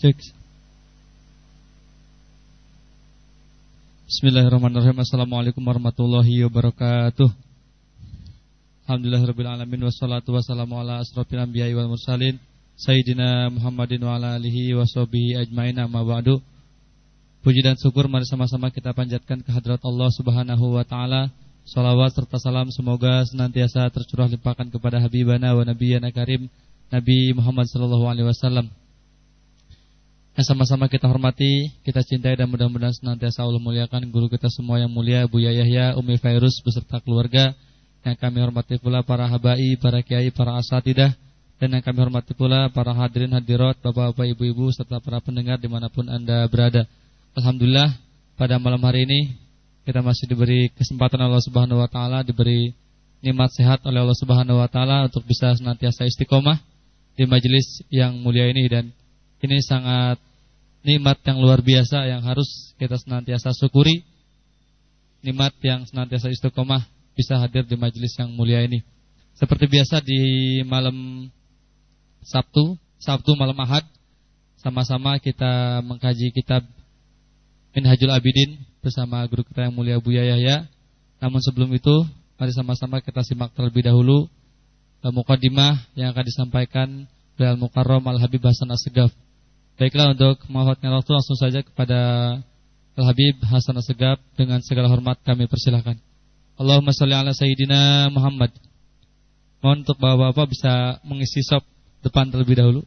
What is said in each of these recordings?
Cek. Bismillahirrahmanirrahim. Assalamualaikum warahmatullahi wabarakatuh. Alhamdulillahirrahmanirrahim. Wassalatu wassalamu ala asrafil anbiya'i wal mursalin. Sayyidina Muhammadin wa ala alihi wa sahbihi ajmain amma ba'du. Puji dan syukur mari sama-sama kita panjatkan kehadrat Allah Subhanahu wa taala. Salawat serta salam semoga senantiasa tercurah limpahkan kepada habibana wa nabiyyana karim Nabi Muhammad sallallahu alaihi wasallam yang sama-sama kita hormati, kita cintai dan mudah-mudahan senantiasa Allah muliakan guru kita semua yang mulia Buya Yahya, Umi Fairus beserta keluarga. Yang kami hormati pula para habai, para kiai, para asatidah. Dan yang kami hormati pula para hadirin hadirat, bapak-bapak, ibu-ibu serta para pendengar di mana pun anda berada. Alhamdulillah pada malam hari ini kita masih diberi kesempatan Allah Subhanahu Wa Taala, diberi nikmat sehat oleh Allah Subhanahu Wa Taala untuk bisa senantiasa istiqomah di majelis yang mulia ini. Dan ini sangat nikmat yang luar biasa yang harus kita senantiasa syukuri. Nikmat yang senantiasa istiqomah bisa hadir di majelis yang mulia ini. Seperti biasa di malam Sabtu, Sabtu malam Ahad, sama-sama kita mengkaji kitab Minhajul Abidin bersama guru kita yang mulia Buya Yahya. Namun sebelum itu, mari sama-sama kita simak terlebih dahulu eh, mukadimah yang akan disampaikan oleh Al-Mukarram Al-Habib Hasan Asegaf. Baiklah untuk mengawatkan waktu langsung saja kepada Al-Habib Hasan Asegab dengan segala hormat kami persilahkan. Allahumma salli ala Sayyidina Muhammad. Mohon untuk bapak-bapak bisa mengisi sop depan terlebih dahulu.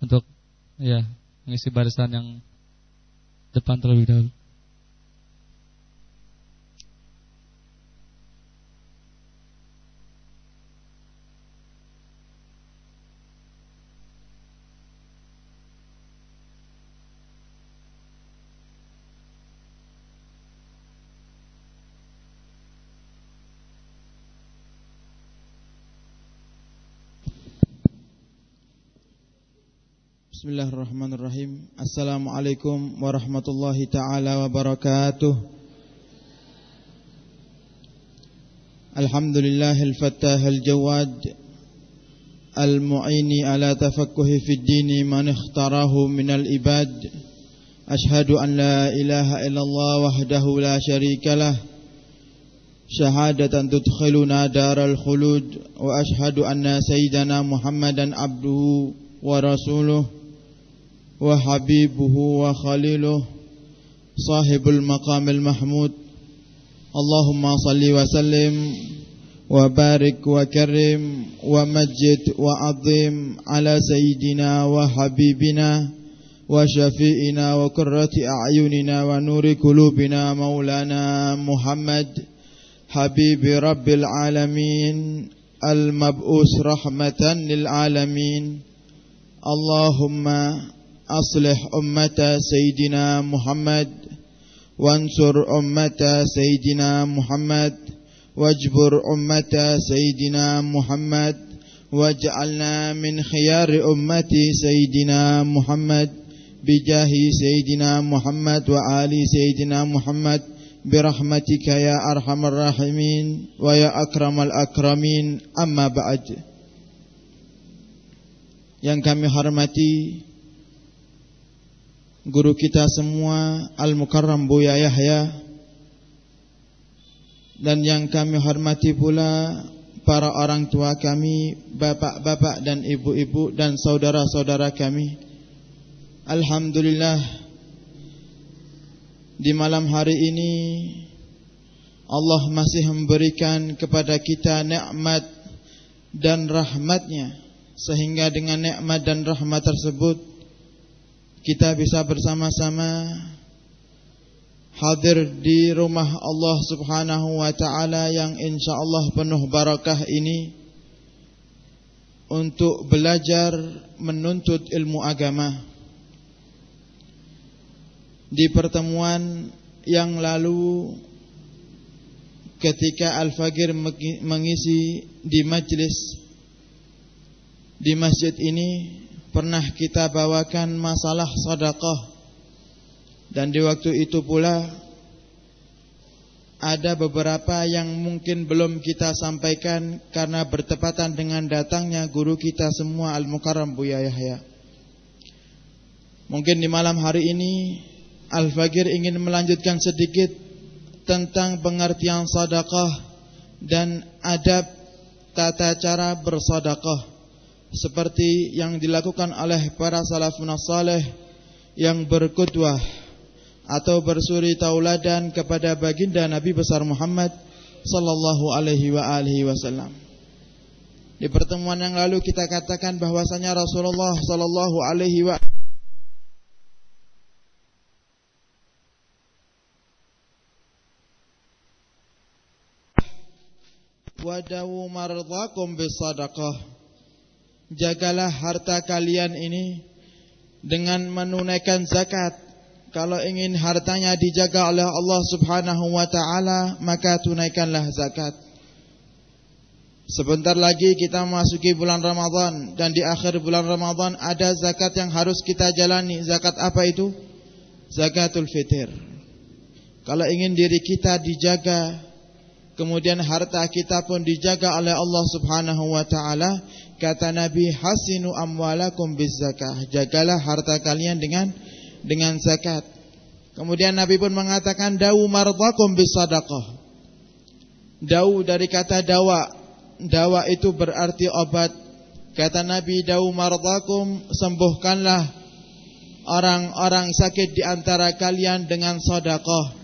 Untuk ya mengisi barisan yang depan terlebih dahulu. Bismillahirrahmanirrahim Assalamualaikum warahmatullahi ta'ala wabarakatuh Alhamdulillahil fattahil jawad Al-mu'ini ala tafakkuhi fid dini man ikhtarahu minal ibad Ashhadu an la ilaha illallah wahdahu la Syahadatan tudkhiluna daral khulud Wa ashhadu anna sayyidana muhammadan abduhu wa rasuluh وحبيبه وخليله صاحب المقام المحمود. اللهم صل وسلم وبارك وكرم ومجد وعظم على سيدنا وحبيبنا وشفيئنا وكرة أعيننا ونور قلوبنا مولانا محمد حبيب رب العالمين المبؤوس رحمة للعالمين. اللهم أصلح أمة سيدنا محمد وانصر أمة سيدنا محمد واجبر أمة سيدنا محمد واجعلنا من خيار أمة سيدنا محمد بجاه سيدنا محمد وآل سيدنا محمد برحمتك يا أرحم الراحمين ويا أكرم الأكرمين. أما بعد yang kami hormati guru kita semua Al-Mukarram Buya Yahya dan yang kami hormati pula para orang tua kami, bapak-bapak dan ibu-ibu dan saudara-saudara kami. Alhamdulillah di malam hari ini Allah masih memberikan kepada kita nikmat dan rahmatnya sehingga dengan nikmat dan rahmat tersebut kita bisa bersama-sama hadir di rumah Allah Subhanahu wa taala yang insyaallah penuh barakah ini untuk belajar menuntut ilmu agama. Di pertemuan yang lalu ketika Al-Fagir mengisi di majlis di masjid ini pernah kita bawakan masalah sedekah dan di waktu itu pula ada beberapa yang mungkin belum kita sampaikan karena bertepatan dengan datangnya guru kita semua Al-Mukarram Buya Yahya. Mungkin di malam hari ini Al-Fagir ingin melanjutkan sedikit tentang pengertian sedekah dan adab tata cara bersedekah seperti yang dilakukan oleh para salafun saleh yang berkudwah atau bersuri tauladan kepada baginda Nabi besar Muhammad sallallahu alaihi wa alihi wasallam. Di pertemuan yang lalu kita katakan bahwasanya Rasulullah sallallahu alaihi wa wadawu mardhakum bisadaqah jagalah harta kalian ini dengan menunaikan zakat kalau ingin hartanya dijaga oleh Allah Subhanahu wa taala maka tunaikanlah zakat Sebentar lagi kita memasuki bulan Ramadan dan di akhir bulan Ramadan ada zakat yang harus kita jalani. Zakat apa itu? Zakatul fitr. Kalau ingin diri kita dijaga kemudian harta kita pun dijaga oleh Allah Subhanahu wa taala kata Nabi hasinu amwalakum bizakah. Jagalah harta kalian dengan dengan zakat. Kemudian Nabi pun mengatakan dawu mardakum bisadaqah. Dawu dari kata dawa. Dawa itu berarti obat. Kata Nabi dawu mardakum sembuhkanlah orang-orang sakit di antara kalian dengan sedekah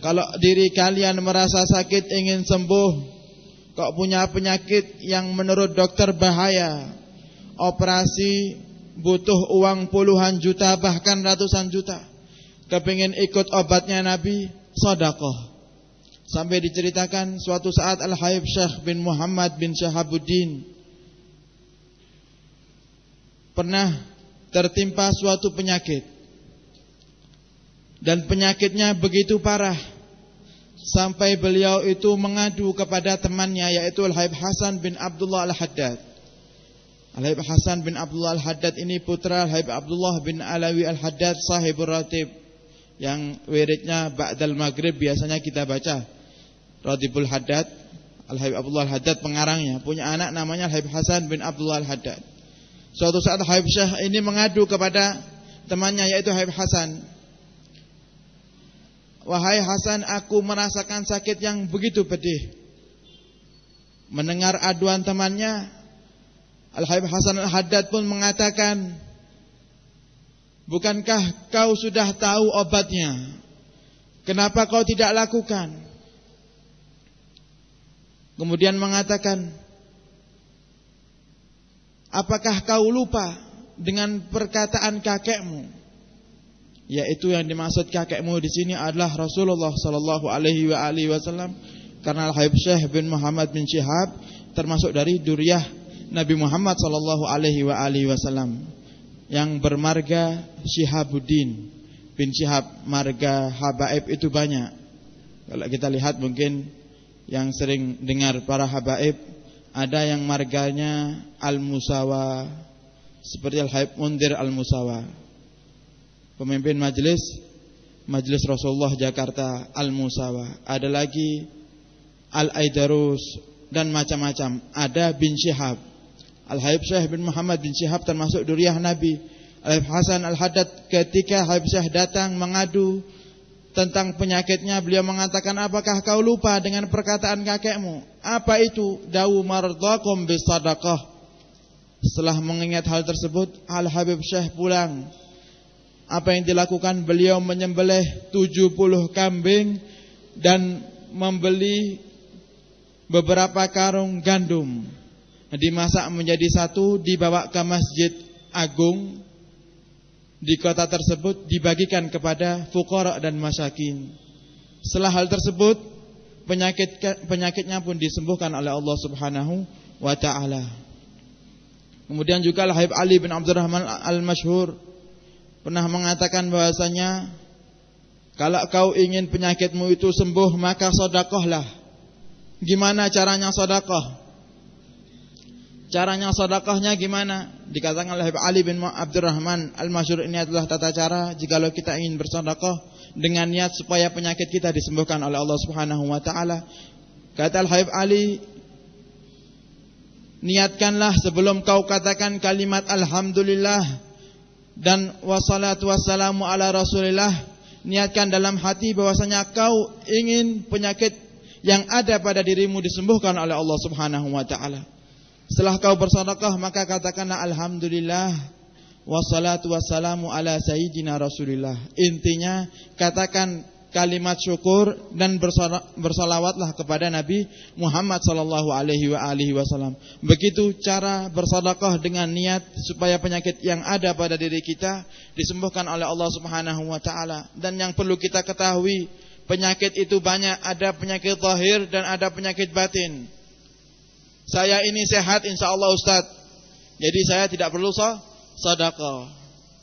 kalau diri kalian merasa sakit ingin sembuh Kok punya penyakit yang menurut dokter bahaya? Operasi butuh uang puluhan juta bahkan ratusan juta. Kepingin ikut obatnya Nabi? Sodakoh Sampai diceritakan suatu saat Al-Haib Syekh bin Muhammad bin Syahabuddin Pernah tertimpa suatu penyakit. Dan penyakitnya begitu parah sampai beliau itu mengadu kepada temannya yaitu Al-Haib Hasan bin Abdullah Al-Haddad. Al-Haib Hasan bin Abdullah Al-Haddad ini putra Al-Haib Abdullah bin Alawi Al-Haddad sahibur ratib yang wiridnya ba'dal maghrib biasanya kita baca. Ratibul Haddad, Al-Haib Abdullah Al-Haddad pengarangnya, punya anak namanya Al-Haib Hasan bin Abdullah Al-Haddad. Suatu saat Al-Haib Syekh ini mengadu kepada temannya yaitu Al-Haib Hasan Wahai Hasan, aku merasakan sakit yang begitu pedih. Mendengar aduan temannya, Al-Habib Hasan Al-Haddad pun mengatakan, Bukankah kau sudah tahu obatnya? Kenapa kau tidak lakukan? Kemudian mengatakan, Apakah kau lupa dengan perkataan kakekmu? Yaitu yang dimaksud kakekmu di sini adalah Rasulullah sallallahu alaihi wasallam karena Al-Habib Syekh bin Muhammad bin Syihab termasuk dari duriyah Nabi Muhammad sallallahu alaihi wasallam yang bermarga Syihabuddin bin Syihab marga habaib itu banyak. Kalau kita lihat mungkin yang sering dengar para habaib ada yang marganya Al-Musawa seperti Al-Habib Mundir Al-Musawa pemimpin majelis Majelis Rasulullah Jakarta Al-Musawa, ada lagi Al-Aidarus dan macam-macam. Ada bin Syihab. Al-Haib Syekh bin Muhammad bin Syihab termasuk duriah Nabi. Al-Haib Hasan Al-Haddad ketika Haib Syekh datang mengadu tentang penyakitnya beliau mengatakan apakah kau lupa dengan perkataan kakekmu apa itu dawu mardakum bisadaqah setelah mengingat hal tersebut Al Habib Syekh pulang apa yang dilakukan beliau menyembelih 70 kambing dan membeli beberapa karung gandum. Dimasak menjadi satu dibawa ke masjid agung. Di kota tersebut dibagikan kepada fukara dan masakin. Setelah hal tersebut penyakit penyakitnya pun disembuhkan oleh Allah Subhanahu wa taala. Kemudian juga Habib Ali bin Abdurrahman al-Masyhur pernah mengatakan bahwasanya kalau kau ingin penyakitmu itu sembuh maka sodakohlah. Gimana caranya sodakoh? Caranya sodakohnya gimana? Dikatakan oleh Ali bin Abdurrahman Al-Masyur ini adalah tata cara Jikalau kita ingin bersodakoh Dengan niat supaya penyakit kita disembuhkan oleh Allah subhanahu wa ta'ala Kata Al-Habib Ali Niatkanlah sebelum kau katakan kalimat Alhamdulillah dan wassalatu wassalamu ala Rasulillah niatkan dalam hati bahwasanya kau ingin penyakit yang ada pada dirimu disembuhkan oleh Allah Subhanahu wa taala. Setelah kau bersedekah maka katakanlah alhamdulillah wassalatu wassalamu ala sayyidina Rasulillah. Intinya katakan kalimat syukur dan bersalawatlah kepada Nabi Muhammad sallallahu alaihi wasallam. Begitu cara bersedekah dengan niat supaya penyakit yang ada pada diri kita disembuhkan oleh Allah Subhanahu wa taala. Dan yang perlu kita ketahui, penyakit itu banyak, ada penyakit zahir dan ada penyakit batin. Saya ini sehat insyaallah Ustaz. Jadi saya tidak perlu sedekah.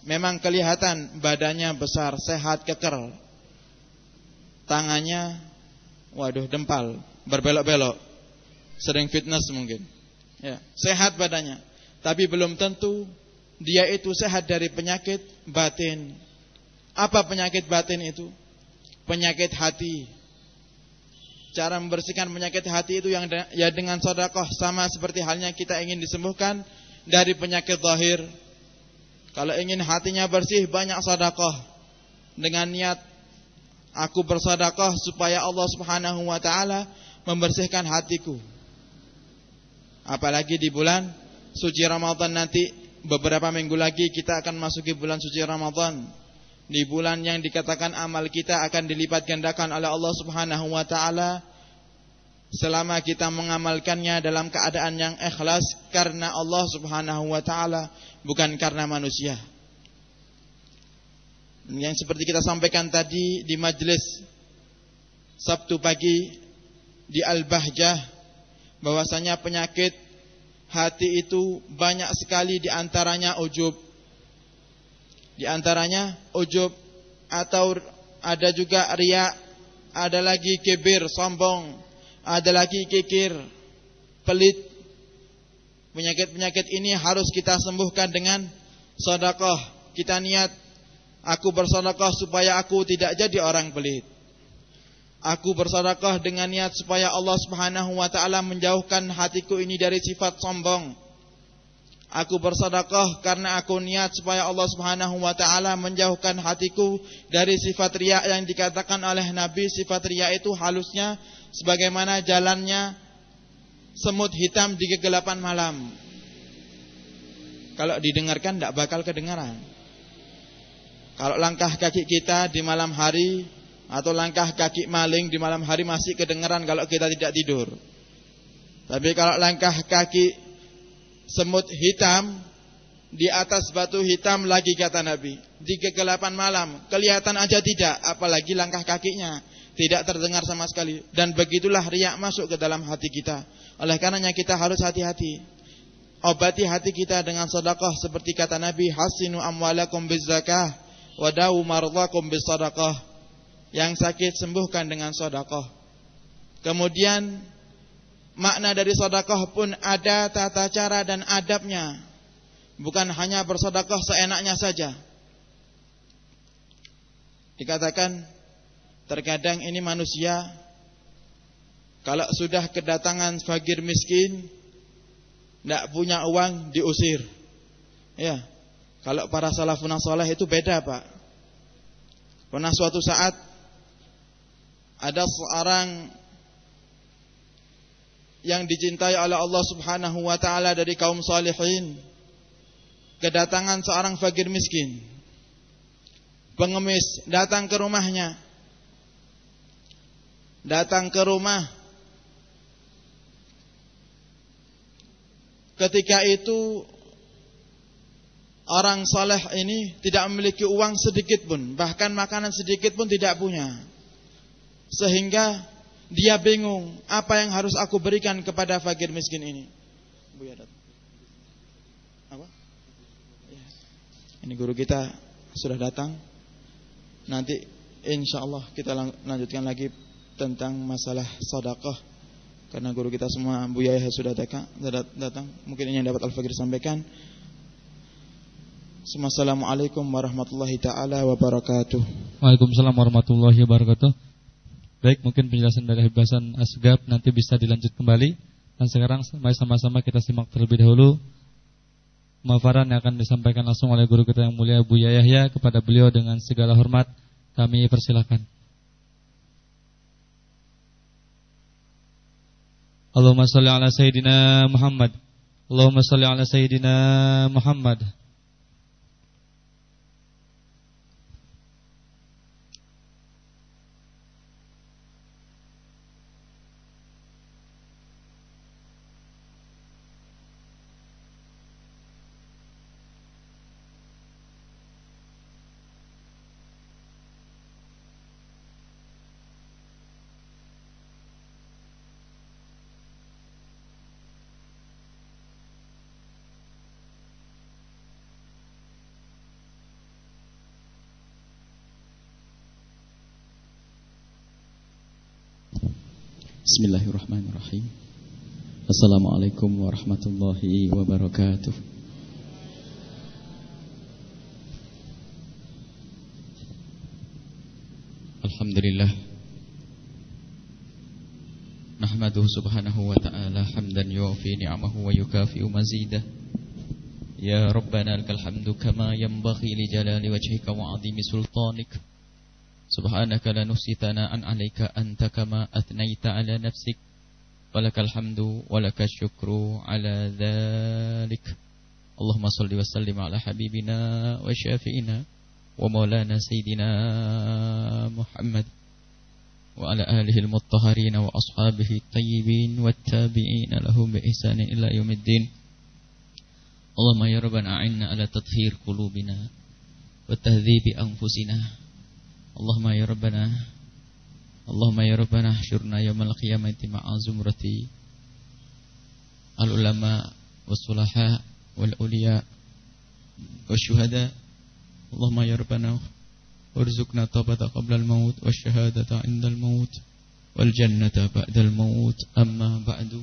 Memang kelihatan badannya besar, sehat, keker tangannya waduh dempal, berbelok-belok. Sering fitness mungkin. Ya, sehat badannya. Tapi belum tentu dia itu sehat dari penyakit batin. Apa penyakit batin itu? Penyakit hati. Cara membersihkan penyakit hati itu yang ya dengan sedekah sama seperti halnya kita ingin disembuhkan dari penyakit zahir. Kalau ingin hatinya bersih banyak sedekah dengan niat Aku bersedekah supaya Allah Subhanahu wa taala membersihkan hatiku. Apalagi di bulan suci Ramadan nanti beberapa minggu lagi kita akan masuki bulan suci Ramadan. Di bulan yang dikatakan amal kita akan dilipat gandakan oleh Allah Subhanahu wa taala selama kita mengamalkannya dalam keadaan yang ikhlas karena Allah Subhanahu wa taala bukan karena manusia yang seperti kita sampaikan tadi di majelis Sabtu pagi di Al-Bahjah bahwasanya penyakit hati itu banyak sekali di antaranya ujub. Di antaranya ujub atau ada juga riya, ada lagi kibir, sombong, ada lagi kikir, pelit. Penyakit-penyakit ini harus kita sembuhkan dengan sedekah. Kita niat Aku bersedekah supaya aku tidak jadi orang pelit. Aku bersedekah dengan niat supaya Allah Subhanahu wa taala menjauhkan hatiku ini dari sifat sombong. Aku bersedekah karena aku niat supaya Allah Subhanahu wa taala menjauhkan hatiku dari sifat riya yang dikatakan oleh Nabi sifat riya itu halusnya sebagaimana jalannya semut hitam di kegelapan malam. Kalau didengarkan tidak bakal kedengaran. Kalau langkah kaki kita di malam hari atau langkah kaki maling di malam hari masih kedengaran kalau kita tidak tidur. Tapi kalau langkah kaki semut hitam di atas batu hitam lagi kata Nabi, di kegelapan malam kelihatan aja tidak, apalagi langkah kakinya tidak terdengar sama sekali. Dan begitulah riak masuk ke dalam hati kita. Oleh karenanya kita harus hati-hati. Obati hati kita dengan sedekah seperti kata Nabi, hasinu amwalakum bizakah Wadawu mardakum bisadaqah. Yang sakit sembuhkan dengan sedekah. Kemudian makna dari sedekah pun ada tata cara dan adabnya. Bukan hanya bersedekah seenaknya saja. Dikatakan terkadang ini manusia kalau sudah kedatangan fakir miskin tidak punya uang diusir. Ya, kalau para salafun saleh itu beda, Pak. Pernah suatu saat ada seorang yang dicintai oleh Allah Subhanahu wa taala dari kaum salihin kedatangan seorang fakir miskin. Pengemis datang ke rumahnya. Datang ke rumah. Ketika itu orang saleh ini tidak memiliki uang sedikit pun, bahkan makanan sedikit pun tidak punya. Sehingga dia bingung, apa yang harus aku berikan kepada fakir miskin ini? Apa? Ini guru kita sudah datang. Nanti insya Allah kita lanjutkan lagi tentang masalah sedekah karena guru kita semua Buya sudah datang. Mungkin ini yang dapat Al-Fakir sampaikan. Assalamualaikum warahmatullahi taala wabarakatuh. Waalaikumsalam warahmatullahi wabarakatuh. Baik, mungkin penjelasan dari Hasan Asgab nanti bisa dilanjut kembali. Dan sekarang mari sama-sama kita simak terlebih dahulu pemaparan yang akan disampaikan langsung oleh guru kita yang mulia Bu Yahya kepada beliau dengan segala hormat kami persilakan. Allahumma salli ala sayyidina Muhammad. Allahumma salli ala sayyidina Muhammad. Bismillahirrahmanirrahim Assalamualaikum warahmatullahi wabarakatuh Alhamdulillah Nahmaduhu subhanahu wa ta'ala Hamdan yuafi ni'amahu wa yukafi'u mazidah Ya Rabbana lakal hamdu kama yanbaghi li jalali wajhika wa azimi sultanik سبحانك لا نحصي ثناء عليك أنت كما أثنيت على نفسك. ولك الحمد ولك الشكر على ذلك. اللهم صل وسلم على حبيبنا وشافئنا ومولانا سيدنا محمد وعلى آله المطهرين وأصحابه الطيبين والتابعين لهم بإحسان إلى يوم الدين. اللهم يا ربنا أعنا على تطهير قلوبنا وتهذيب أنفسنا Allahumma ya Rabbana Allahumma ya Rabbana Syurna yawmal qiyamati ma'a zumrati. Al-ulama Wassulaha Wal-uliya Wasyuhada Allahumma ya Rabbana Warzukna tabata qabla al-maut Wasyahadata inda al-maut Wal jannata ba'da al-maut. Amma ba'du.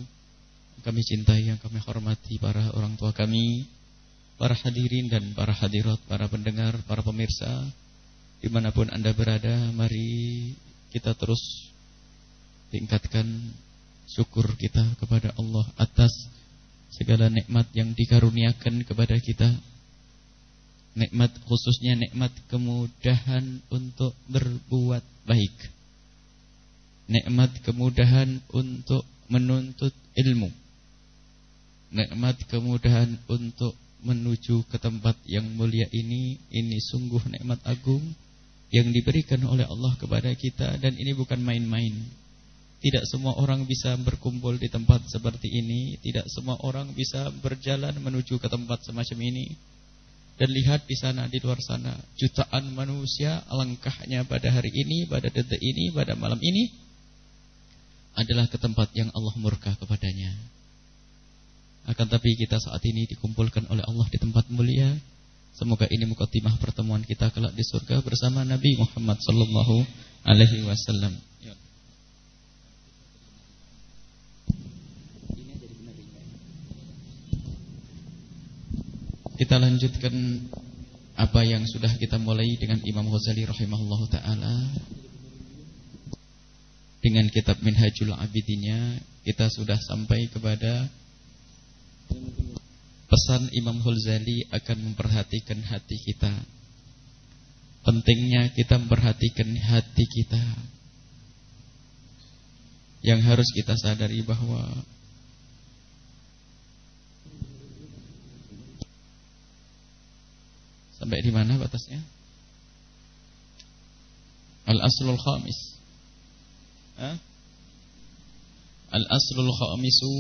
Kami cintai yang kami hormati Para orang tua kami Para hadirin dan para hadirat Para pendengar, para pemirsa Di mana pun anda berada Mari kita terus Tingkatkan Syukur kita kepada Allah Atas segala nikmat yang dikaruniakan kepada kita. Nikmat khususnya nikmat kemudahan Untuk berbuat baik. Nikmat kemudahan Untuk menuntut ilmu. Nikmat kemudahan Untuk menuju ke tempat yang mulia ini. Ini sungguh nikmat agung yang diberikan oleh Allah kepada kita dan ini bukan main-main. Tidak semua orang bisa berkumpul di tempat seperti ini, tidak semua orang bisa berjalan menuju ke tempat semacam ini. Dan lihat di sana di luar sana jutaan manusia alangkahnya pada hari ini, pada detik ini, pada malam ini adalah ke tempat yang Allah murka kepadanya. Akan tapi kita saat ini dikumpulkan oleh Allah di tempat mulia Semoga ini mukaddimah pertemuan kita kelak di surga bersama Nabi Muhammad sallallahu alaihi wasallam. Kita lanjutkan apa yang sudah kita mulai dengan Imam Ghazali rahimahullahu taala. Dengan kitab Minhajul Abidinnya kita sudah sampai kepada Pesan Imam Ghazali akan memperhatikan hati kita. Pentingnya kita memperhatikan hati kita. Yang harus kita sadari bahwa Sampai di mana batasnya? Al-aslul khamis. Al-aslul khamisu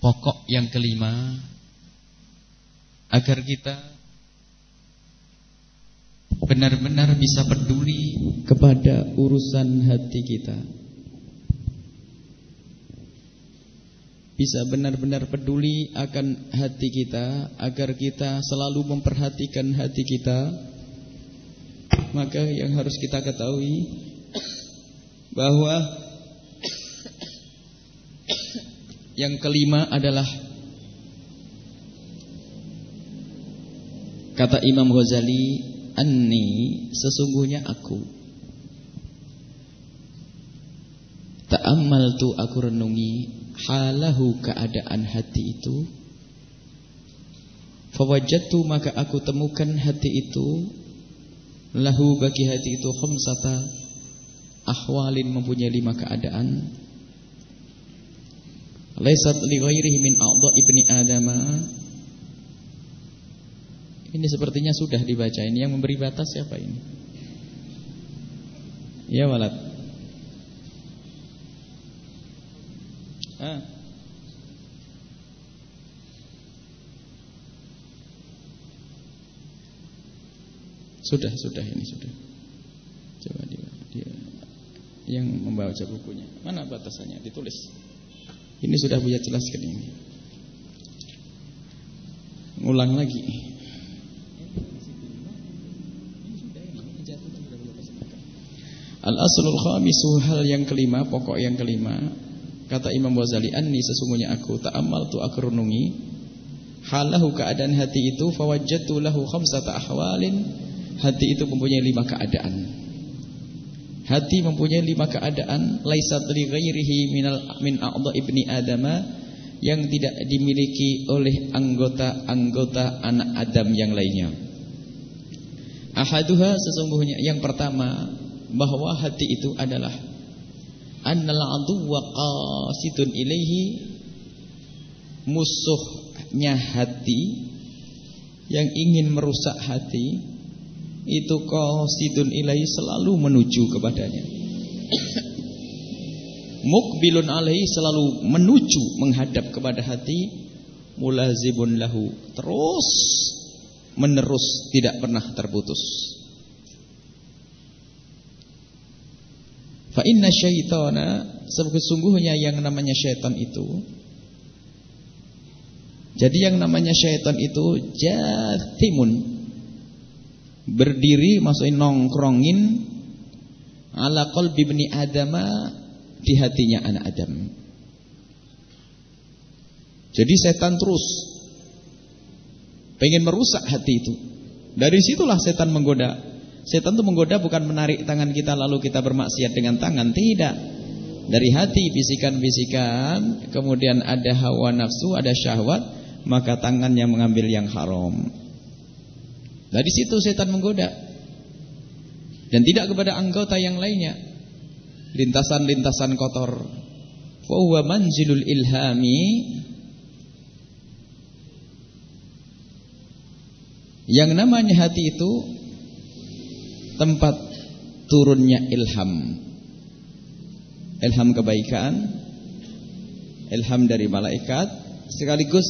pokok yang kelima agar kita benar-benar bisa peduli kepada urusan hati kita. Bisa benar-benar peduli akan hati kita agar kita selalu memperhatikan hati kita. Maka yang harus kita ketahui bahwa Yang kelima adalah Kata Imam Ghazali Anni sesungguhnya aku. Ta'ammal tu aku renungi Halahu keadaan hati itu. Fawajatu maka aku temukan hati itu. Lahu bagi hati itu khamsata ahwalin mempunyai lima keadaan. Laisat li min a'dha ibni adama. Ini sepertinya sudah dibaca. Ini yang memberi batas siapa ini? Ya walad. Ah. Sudah, sudah ini sudah. Coba dia, dia yang membaca bukunya. Mana batasannya? Ditulis. Ini sudah Buya jelaskan ini. Ngulang lagi. Al-aslul khamisu hal yang kelima, pokok yang kelima. Kata Imam Ghazali, "Anni sesungguhnya aku ta'ammal tu aku renungi halahu keadaan hati itu fawajjatu lahu khamsata ahwalin Hati itu mempunyai lima keadaan. Hati mempunyai lima keadaan laisat li ghairihi minal min a'dha ibni adama yang tidak dimiliki oleh anggota-anggota anak Adam yang lainnya. Ahaduha sesungguhnya yang pertama bahwa hati itu adalah annal aduwwa qasidun ilaihi musuhnya hati yang ingin merusak hati itu qasidun ilahi selalu menuju kepadanya. Mukbilun alaihi selalu menuju menghadap kepada hati mulazibun lahu terus menerus tidak pernah terputus. Fa inna syaitana sesungguhnya yang namanya syaitan itu jadi yang namanya syaitan itu jathimun berdiri maksudnya nongkrongin ala qalbi ibni adama di hatinya anak Adam. Jadi setan terus pengen merusak hati itu. Dari situlah setan menggoda. Setan itu menggoda bukan menarik tangan kita lalu kita bermaksiat dengan tangan, tidak. Dari hati bisikan-bisikan, kemudian ada hawa nafsu, ada syahwat, maka tangannya mengambil yang haram. Dari situ setan menggoda. Dan tidak kepada anggota yang lainnya. Lintasan-lintasan kotor. Fahuwa manzilul ilhami. Yang namanya hati itu tempat turunnya ilham. Ilham kebaikan, ilham dari malaikat, sekaligus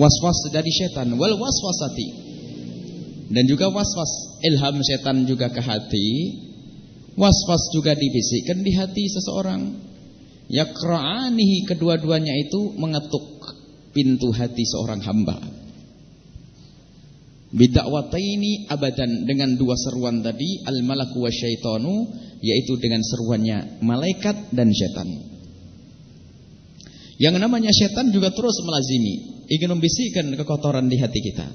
waswas dari setan. Wal waswasati. Dan juga waswas. Ilham setan juga ke hati. Waswas juga dibisikkan di hati seseorang. Yakra'anihi kedua-duanya itu mengetuk pintu hati seorang hamba. Bidakwataini abadan dengan dua seruan tadi al malaku syaitanu yaitu dengan seruannya malaikat dan setan yang namanya setan juga terus melazimi, ingin membisikkan kekotoran di hati kita.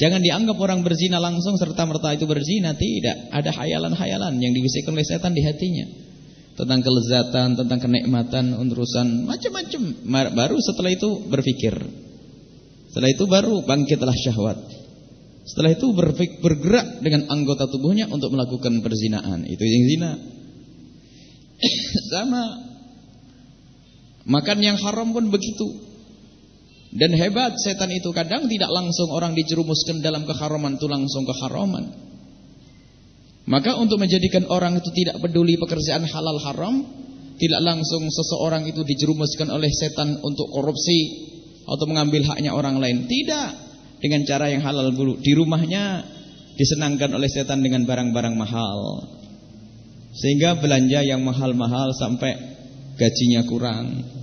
Jangan dianggap orang berzina langsung serta merta itu berzina, tidak. Ada hayalan-hayalan yang dibisikkan oleh setan di hatinya. Tentang kelezatan, tentang kenikmatan, urusan macam-macam. Baru setelah itu berpikir. Setelah itu baru bangkitlah syahwat. Setelah itu bergerak dengan anggota tubuhnya untuk melakukan perzinaan. Itu yang zina. Sama Makan yang haram pun begitu. Dan hebat setan itu kadang tidak langsung orang dijerumuskan dalam keharaman itu langsung keharaman. Maka untuk menjadikan orang itu tidak peduli pekerjaan halal haram, tidak langsung seseorang itu dijerumuskan oleh setan untuk korupsi atau mengambil haknya orang lain. Tidak, dengan cara yang halal dulu. Di rumahnya disenangkan oleh setan dengan barang-barang mahal. Sehingga belanja yang mahal-mahal sampai gajinya kurang.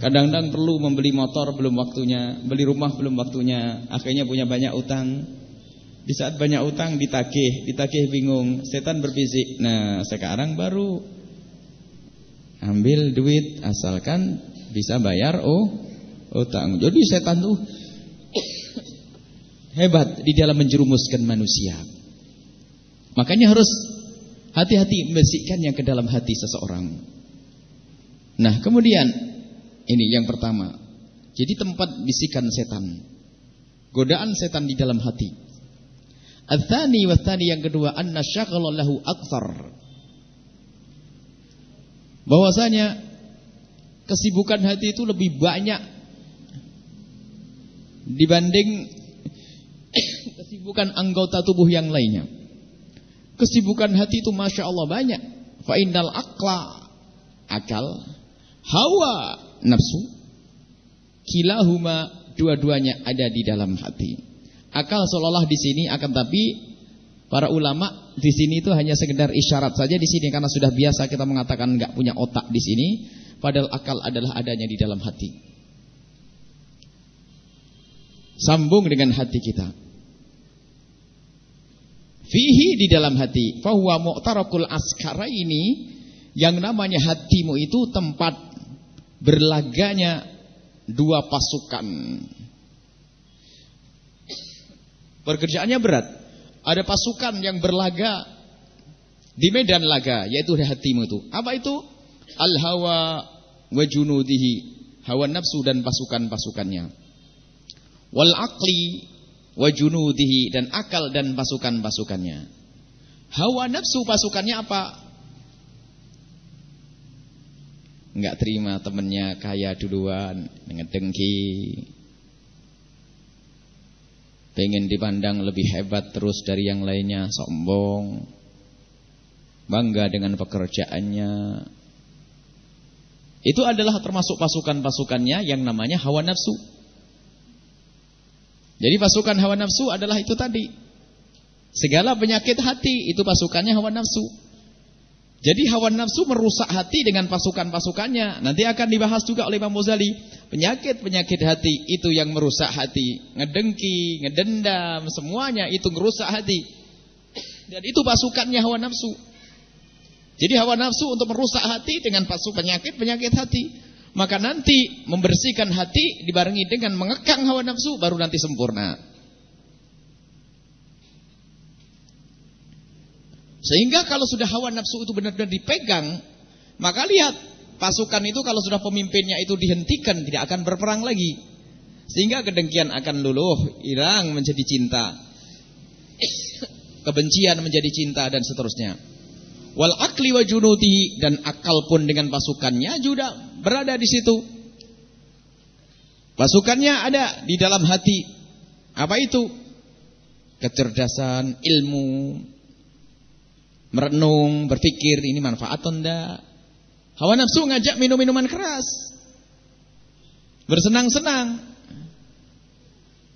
Kadang-kadang perlu membeli motor belum waktunya, beli rumah belum waktunya, akhirnya punya banyak utang. Di saat banyak utang ditagih, ditagih bingung, setan berbisik. Nah, sekarang baru ambil duit asalkan bisa bayar oh utang. Jadi setan tuh hebat di dalam menjerumuskan manusia. Makanya harus hati-hati membisikkannya ke dalam hati seseorang. Nah, kemudian ini yang pertama. Jadi tempat bisikan setan. Godaan setan di dalam hati. Athani wathani yang kedua anna syaghalallahu akthar. Bahwasanya kesibukan hati itu lebih banyak dibanding kesibukan anggota tubuh yang lainnya. Kesibukan hati itu masya Allah banyak. Fa innal akla akal, hawa nafsu, kilahuma dua-duanya ada di dalam hati. Akal seolah-olah di sini akan tapi para ulama di sini itu hanya sekedar isyarat saja di sini karena sudah biasa kita mengatakan nggak punya otak di sini, padahal akal adalah adanya di dalam hati. Sambung dengan hati kita. Fihi di dalam hati. Fahuwa mu'tarakul askara ini. Yang namanya hatimu itu tempat berlaganya dua pasukan. Pekerjaannya berat. Ada pasukan yang berlaga di medan laga. Yaitu hatimu itu. Apa itu? Al-hawa wa junudihi. Hawa nafsu dan pasukan-pasukannya wal aqli wa junudihi dan akal dan pasukan-pasukannya. Hawa nafsu pasukannya apa? Enggak terima temennya kaya duluan, ngedengki. Pengen dipandang lebih hebat terus dari yang lainnya, sombong. Bangga dengan pekerjaannya. Itu adalah termasuk pasukan-pasukannya yang namanya hawa nafsu. Jadi pasukan hawa nafsu adalah itu tadi. Segala penyakit hati itu pasukannya hawa nafsu. Jadi hawa nafsu merusak hati dengan pasukan-pasukannya. Nanti akan dibahas juga oleh Imam Muzali. Penyakit-penyakit hati itu yang merusak hati. Ngedengki, ngedendam, semuanya itu merusak hati. Dan itu pasukannya hawa nafsu. Jadi hawa nafsu untuk merusak hati dengan pasukan penyakit-penyakit hati. Maka nanti membersihkan hati dibarengi dengan mengekang hawa nafsu baru nanti sempurna. Sehingga kalau sudah hawa nafsu itu benar-benar dipegang, maka lihat pasukan itu kalau sudah pemimpinnya itu dihentikan tidak akan berperang lagi. Sehingga kedengkian akan luluh, hilang menjadi cinta. Kebencian menjadi cinta dan seterusnya. Wal akli wa junudi dan akal pun dengan pasukannya juga berada di situ. Pasukannya ada di dalam hati. Apa itu? Kecerdasan, ilmu, merenung, berpikir ini manfaat atau enggak. Hawa nafsu ngajak minum minuman keras. Bersenang-senang.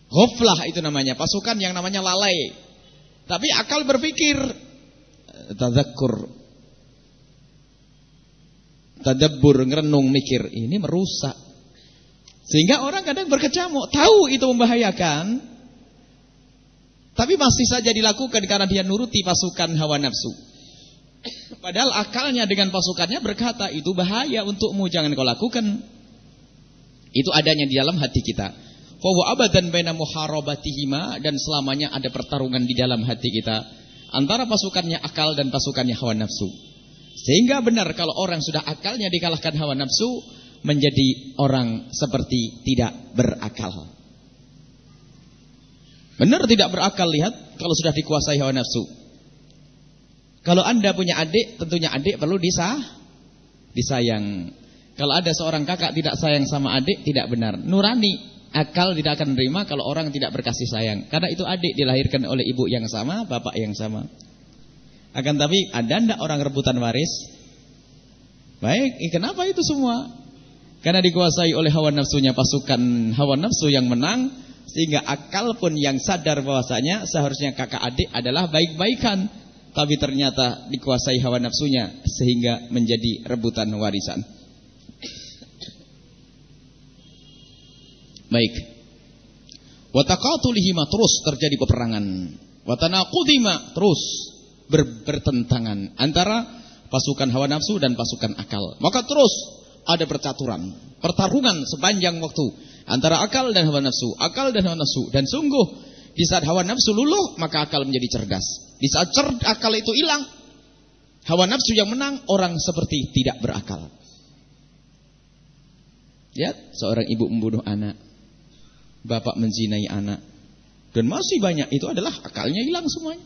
Ghaflah itu namanya, pasukan yang namanya lalai. Tapi akal berpikir tadzakur tadabbur ngerenung mikir ini merusak sehingga orang kadang berkecamuk tahu itu membahayakan tapi masih saja dilakukan karena dia nuruti pasukan hawa nafsu padahal akalnya dengan pasukannya berkata itu bahaya untukmu jangan kau lakukan itu adanya di dalam hati kita fawa abadan baina muharabatihima dan selamanya ada pertarungan di dalam hati kita antara pasukannya akal dan pasukannya hawa nafsu. Sehingga benar kalau orang sudah akalnya dikalahkan hawa nafsu menjadi orang seperti tidak berakal. Benar tidak berakal lihat kalau sudah dikuasai hawa nafsu. Kalau Anda punya adik, tentunya adik perlu disah, disayang. Kalau ada seorang kakak tidak sayang sama adik, tidak benar. Nurani Akal tidak akan menerima kalau orang tidak berkasih sayang. Karena itu adik dilahirkan oleh ibu yang sama, bapak yang sama. Akan tapi ada ndak orang rebutan waris? Baik, kenapa itu semua? Karena dikuasai oleh hawa nafsunya pasukan hawa nafsu yang menang sehingga akal pun yang sadar bahwasanya seharusnya kakak adik adalah baik-baikan tapi ternyata dikuasai hawa nafsunya sehingga menjadi rebutan warisan. Baik. Wataqatulihima terus terjadi peperangan. Watanaqudima terus ber bertentangan antara pasukan hawa nafsu dan pasukan akal. Maka terus ada percaturan, pertarungan sepanjang waktu antara akal dan hawa nafsu, akal dan hawa nafsu. Dan sungguh di saat hawa nafsu luluh, maka akal menjadi cerdas. Di saat cer akal itu hilang, hawa nafsu yang menang, orang seperti tidak berakal. Ya, seorang ibu membunuh anak. Bapak menzinai anak. Dan masih banyak itu adalah akalnya hilang semuanya.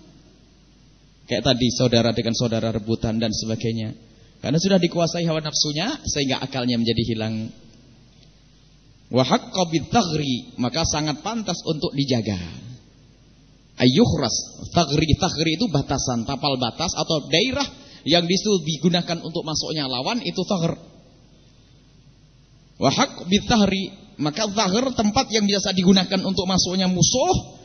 Kayak tadi saudara dengan saudara rebutan dan sebagainya. Karena sudah dikuasai hawa nafsunya sehingga akalnya menjadi hilang. Wa haqqa maka sangat pantas untuk dijaga. Ayyuhras, taghri, taghri itu batasan, tapal batas atau daerah yang di situ digunakan untuk masuknya lawan itu taghr. Wa haqq maka taghr tempat yang biasa digunakan untuk masuknya musuh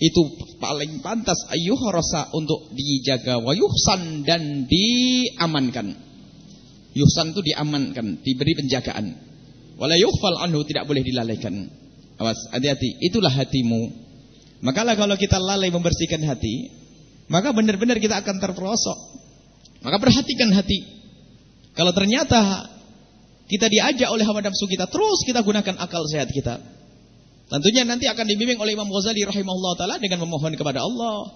itu paling pantas ayyuhrasa untuk dijaga wa yuhsan dan diamankan. Yuhsan itu diamankan, diberi penjagaan. Wala yughfal anhu tidak boleh dilalaikan. Awas, hati-hati. Itulah hatimu. Makalah kalau kita lalai membersihkan hati, maka benar-benar kita akan terperosok. Maka perhatikan hati. Kalau ternyata kita diajak oleh hawa nafsu kita, terus kita gunakan akal sehat kita. Tentunya nanti akan dibimbing oleh Imam Ghazali rahimahullah taala dengan memohon kepada Allah.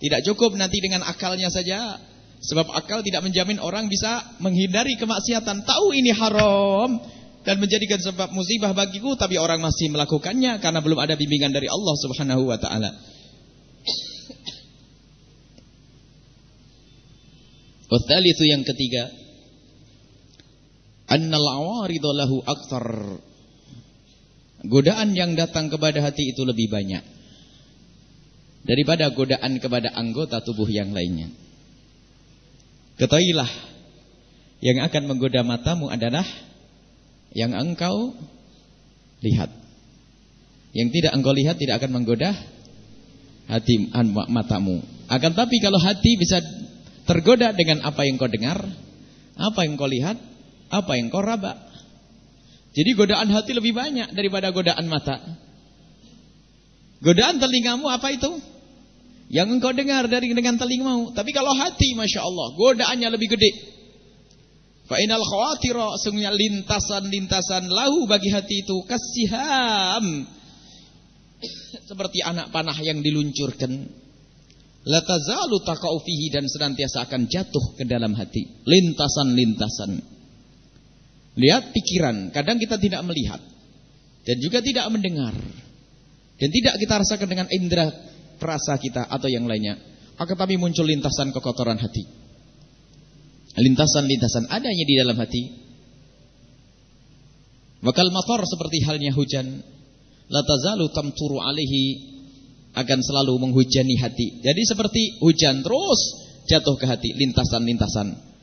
Tidak cukup nanti dengan akalnya saja. Sebab akal tidak menjamin orang bisa menghindari kemaksiatan. Tahu ini haram dan menjadikan sebab musibah bagiku tapi orang masih melakukannya karena belum ada bimbingan dari Allah Subhanahu wa taala. itu yang ketiga, annal awaridhu lahu akthar Godaan yang datang kepada hati itu lebih banyak daripada godaan kepada anggota tubuh yang lainnya. Ketahuilah, yang akan menggoda matamu adalah yang engkau lihat. Yang tidak engkau lihat tidak akan menggoda hati matamu. Akan tapi kalau hati bisa tergoda dengan apa yang kau dengar, apa yang kau lihat, apa yang kau raba. Jadi godaan hati lebih banyak daripada godaan mata. Godaan telingamu apa itu? Yang engkau dengar dari dengan telingamu. Tapi kalau hati, masya Allah, godaannya lebih gede. Fa'inal khawatira, sungguhnya lintasan-lintasan lahu bagi hati itu kasiham. Seperti anak panah yang diluncurkan. Latazalu takau fihi dan senantiasa akan jatuh ke dalam hati. Lintasan-lintasan. Lihat pikiran, kadang kita tidak melihat dan juga tidak mendengar. Dan tidak kita rasakan dengan indera perasa kita atau yang lainnya. Akan tapi muncul lintasan kekotoran hati. Lintasan-lintasan adanya di dalam hati. Wakal matar seperti halnya hujan. Latazalu tamturu alihi akan selalu menghujani hati. Jadi seperti hujan terus jatuh ke hati, lintasan-lintasan.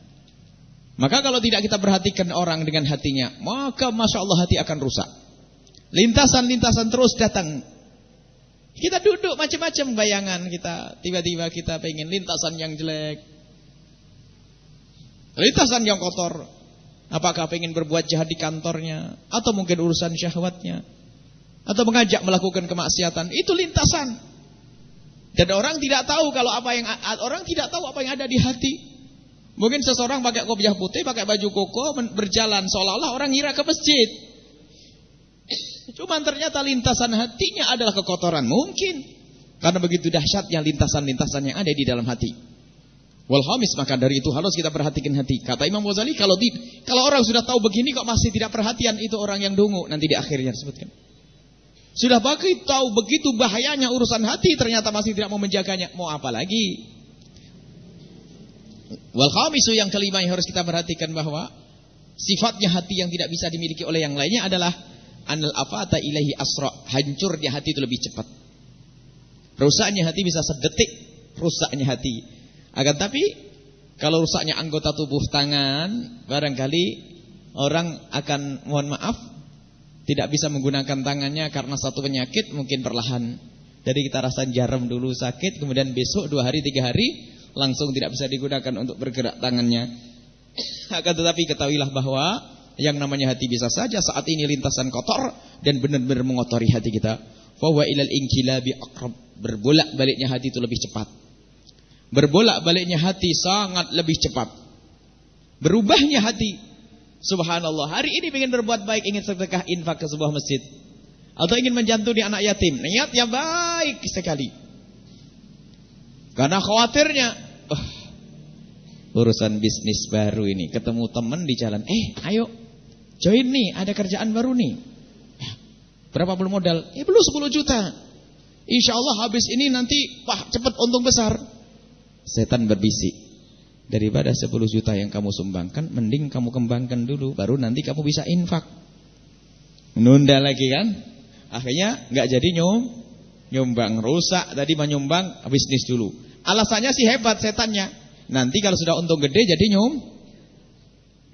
Maka kalau tidak kita perhatikan orang dengan hatinya, maka Masya Allah hati akan rusak. Lintasan-lintasan terus datang. Kita duduk macam-macam bayangan kita. Tiba-tiba kita pengen lintasan yang jelek. Lintasan yang kotor. Apakah pengen berbuat jahat di kantornya. Atau mungkin urusan syahwatnya. Atau mengajak melakukan kemaksiatan. Itu lintasan. Dan orang tidak tahu kalau apa yang orang tidak tahu apa yang ada di hati. Mungkin seseorang pakai kopiah putih, pakai baju koko, berjalan seolah-olah orang ngira ke masjid. Cuman ternyata lintasan hatinya adalah kekotoran. Mungkin. Karena begitu dahsyatnya lintasan-lintasan yang ada di dalam hati. Wal maka dari itu harus kita perhatikan hati. Kata Imam Ghazali kalau di, kalau orang sudah tahu begini kok masih tidak perhatian itu orang yang dungu nanti di akhirnya disebutkan. Sudah bagi tahu begitu bahayanya urusan hati ternyata masih tidak mau menjaganya. Mau apa lagi? Wal khamisu yang kelima yang harus kita perhatikan bahwa sifatnya hati yang tidak bisa dimiliki oleh yang lainnya adalah anal afata ilahi asra. Hancurnya hati itu lebih cepat. Rusaknya hati bisa sedetik rusaknya hati. Akan tapi kalau rusaknya anggota tubuh tangan, barangkali orang akan mohon maaf tidak bisa menggunakan tangannya karena satu penyakit mungkin perlahan. Jadi kita rasa jarum dulu sakit, kemudian besok dua hari tiga hari langsung tidak bisa digunakan untuk bergerak tangannya. Akan tetapi ketahuilah bahwa yang namanya hati bisa saja saat ini lintasan kotor dan benar-benar mengotori hati kita. Fawa ilal inkilabi akrab. Berbolak baliknya hati itu lebih cepat. Berbolak baliknya hati sangat lebih cepat. Berubahnya hati. Subhanallah. Hari ini ingin berbuat baik, ingin sedekah infak ke sebuah masjid. Atau ingin menjantuni anak yatim. Niatnya baik sekali. Karena khawatirnya, oh, urusan bisnis baru ini, ketemu teman di jalan, eh ayo, Join nih, ada kerjaan baru nih. Ya, berapa belum modal? Ya belum 10 juta. Insya Allah habis ini nanti, wah cepat untung besar. Setan berbisik. Daripada 10 juta yang kamu sumbangkan, mending kamu kembangkan dulu, baru nanti kamu bisa infak. Nunda lagi kan? Akhirnya nggak jadi nyom, nyumbang rusak tadi menyumbang bisnis dulu. Alasannya sih hebat setannya. Nanti kalau sudah untung gede jadi nyom,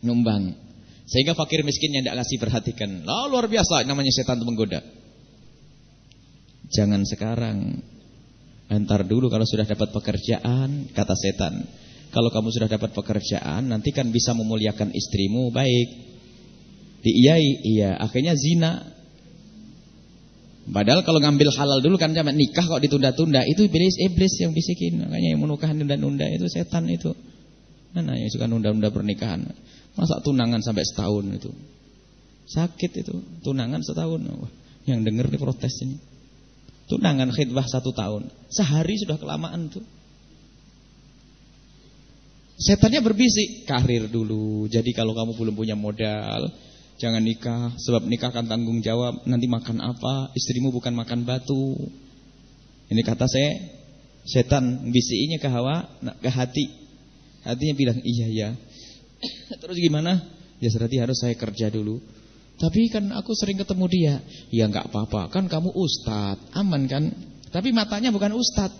nyumbang. Sehingga fakir miskin yang tidak kasih perhatikan. Lah luar biasa namanya setan itu menggoda. Jangan sekarang. Antar dulu kalau sudah dapat pekerjaan, kata setan. Kalau kamu sudah dapat pekerjaan, nanti kan bisa memuliakan istrimu, baik. Diiyai, iya. Akhirnya zina. Padahal kalau ngambil halal dulu kan zaman nikah kok ditunda-tunda, itu iblis-iblis yang bisikin. Makanya yang menukahan nunda-nunda itu setan itu. Mana yang suka nunda-nunda pernikahan? Masa tunangan sampai setahun itu? Sakit itu, tunangan setahun. yang denger di protes ini. Tunangan khidbah satu tahun. Sehari sudah kelamaan tuh. Setannya berbisik, karir dulu. Jadi kalau kamu belum punya modal, jangan nikah. Sebab nikah kan tanggung jawab. Nanti makan apa? Istrimu bukan makan batu. Ini kata saya, setan bisikinya ke hawa, ke hati. Hatinya bilang, iya ya. Terus gimana? Ya berarti harus saya kerja dulu. Tapi kan aku sering ketemu dia. Ya nggak apa-apa, kan kamu ustad, aman kan? Tapi matanya bukan ustad.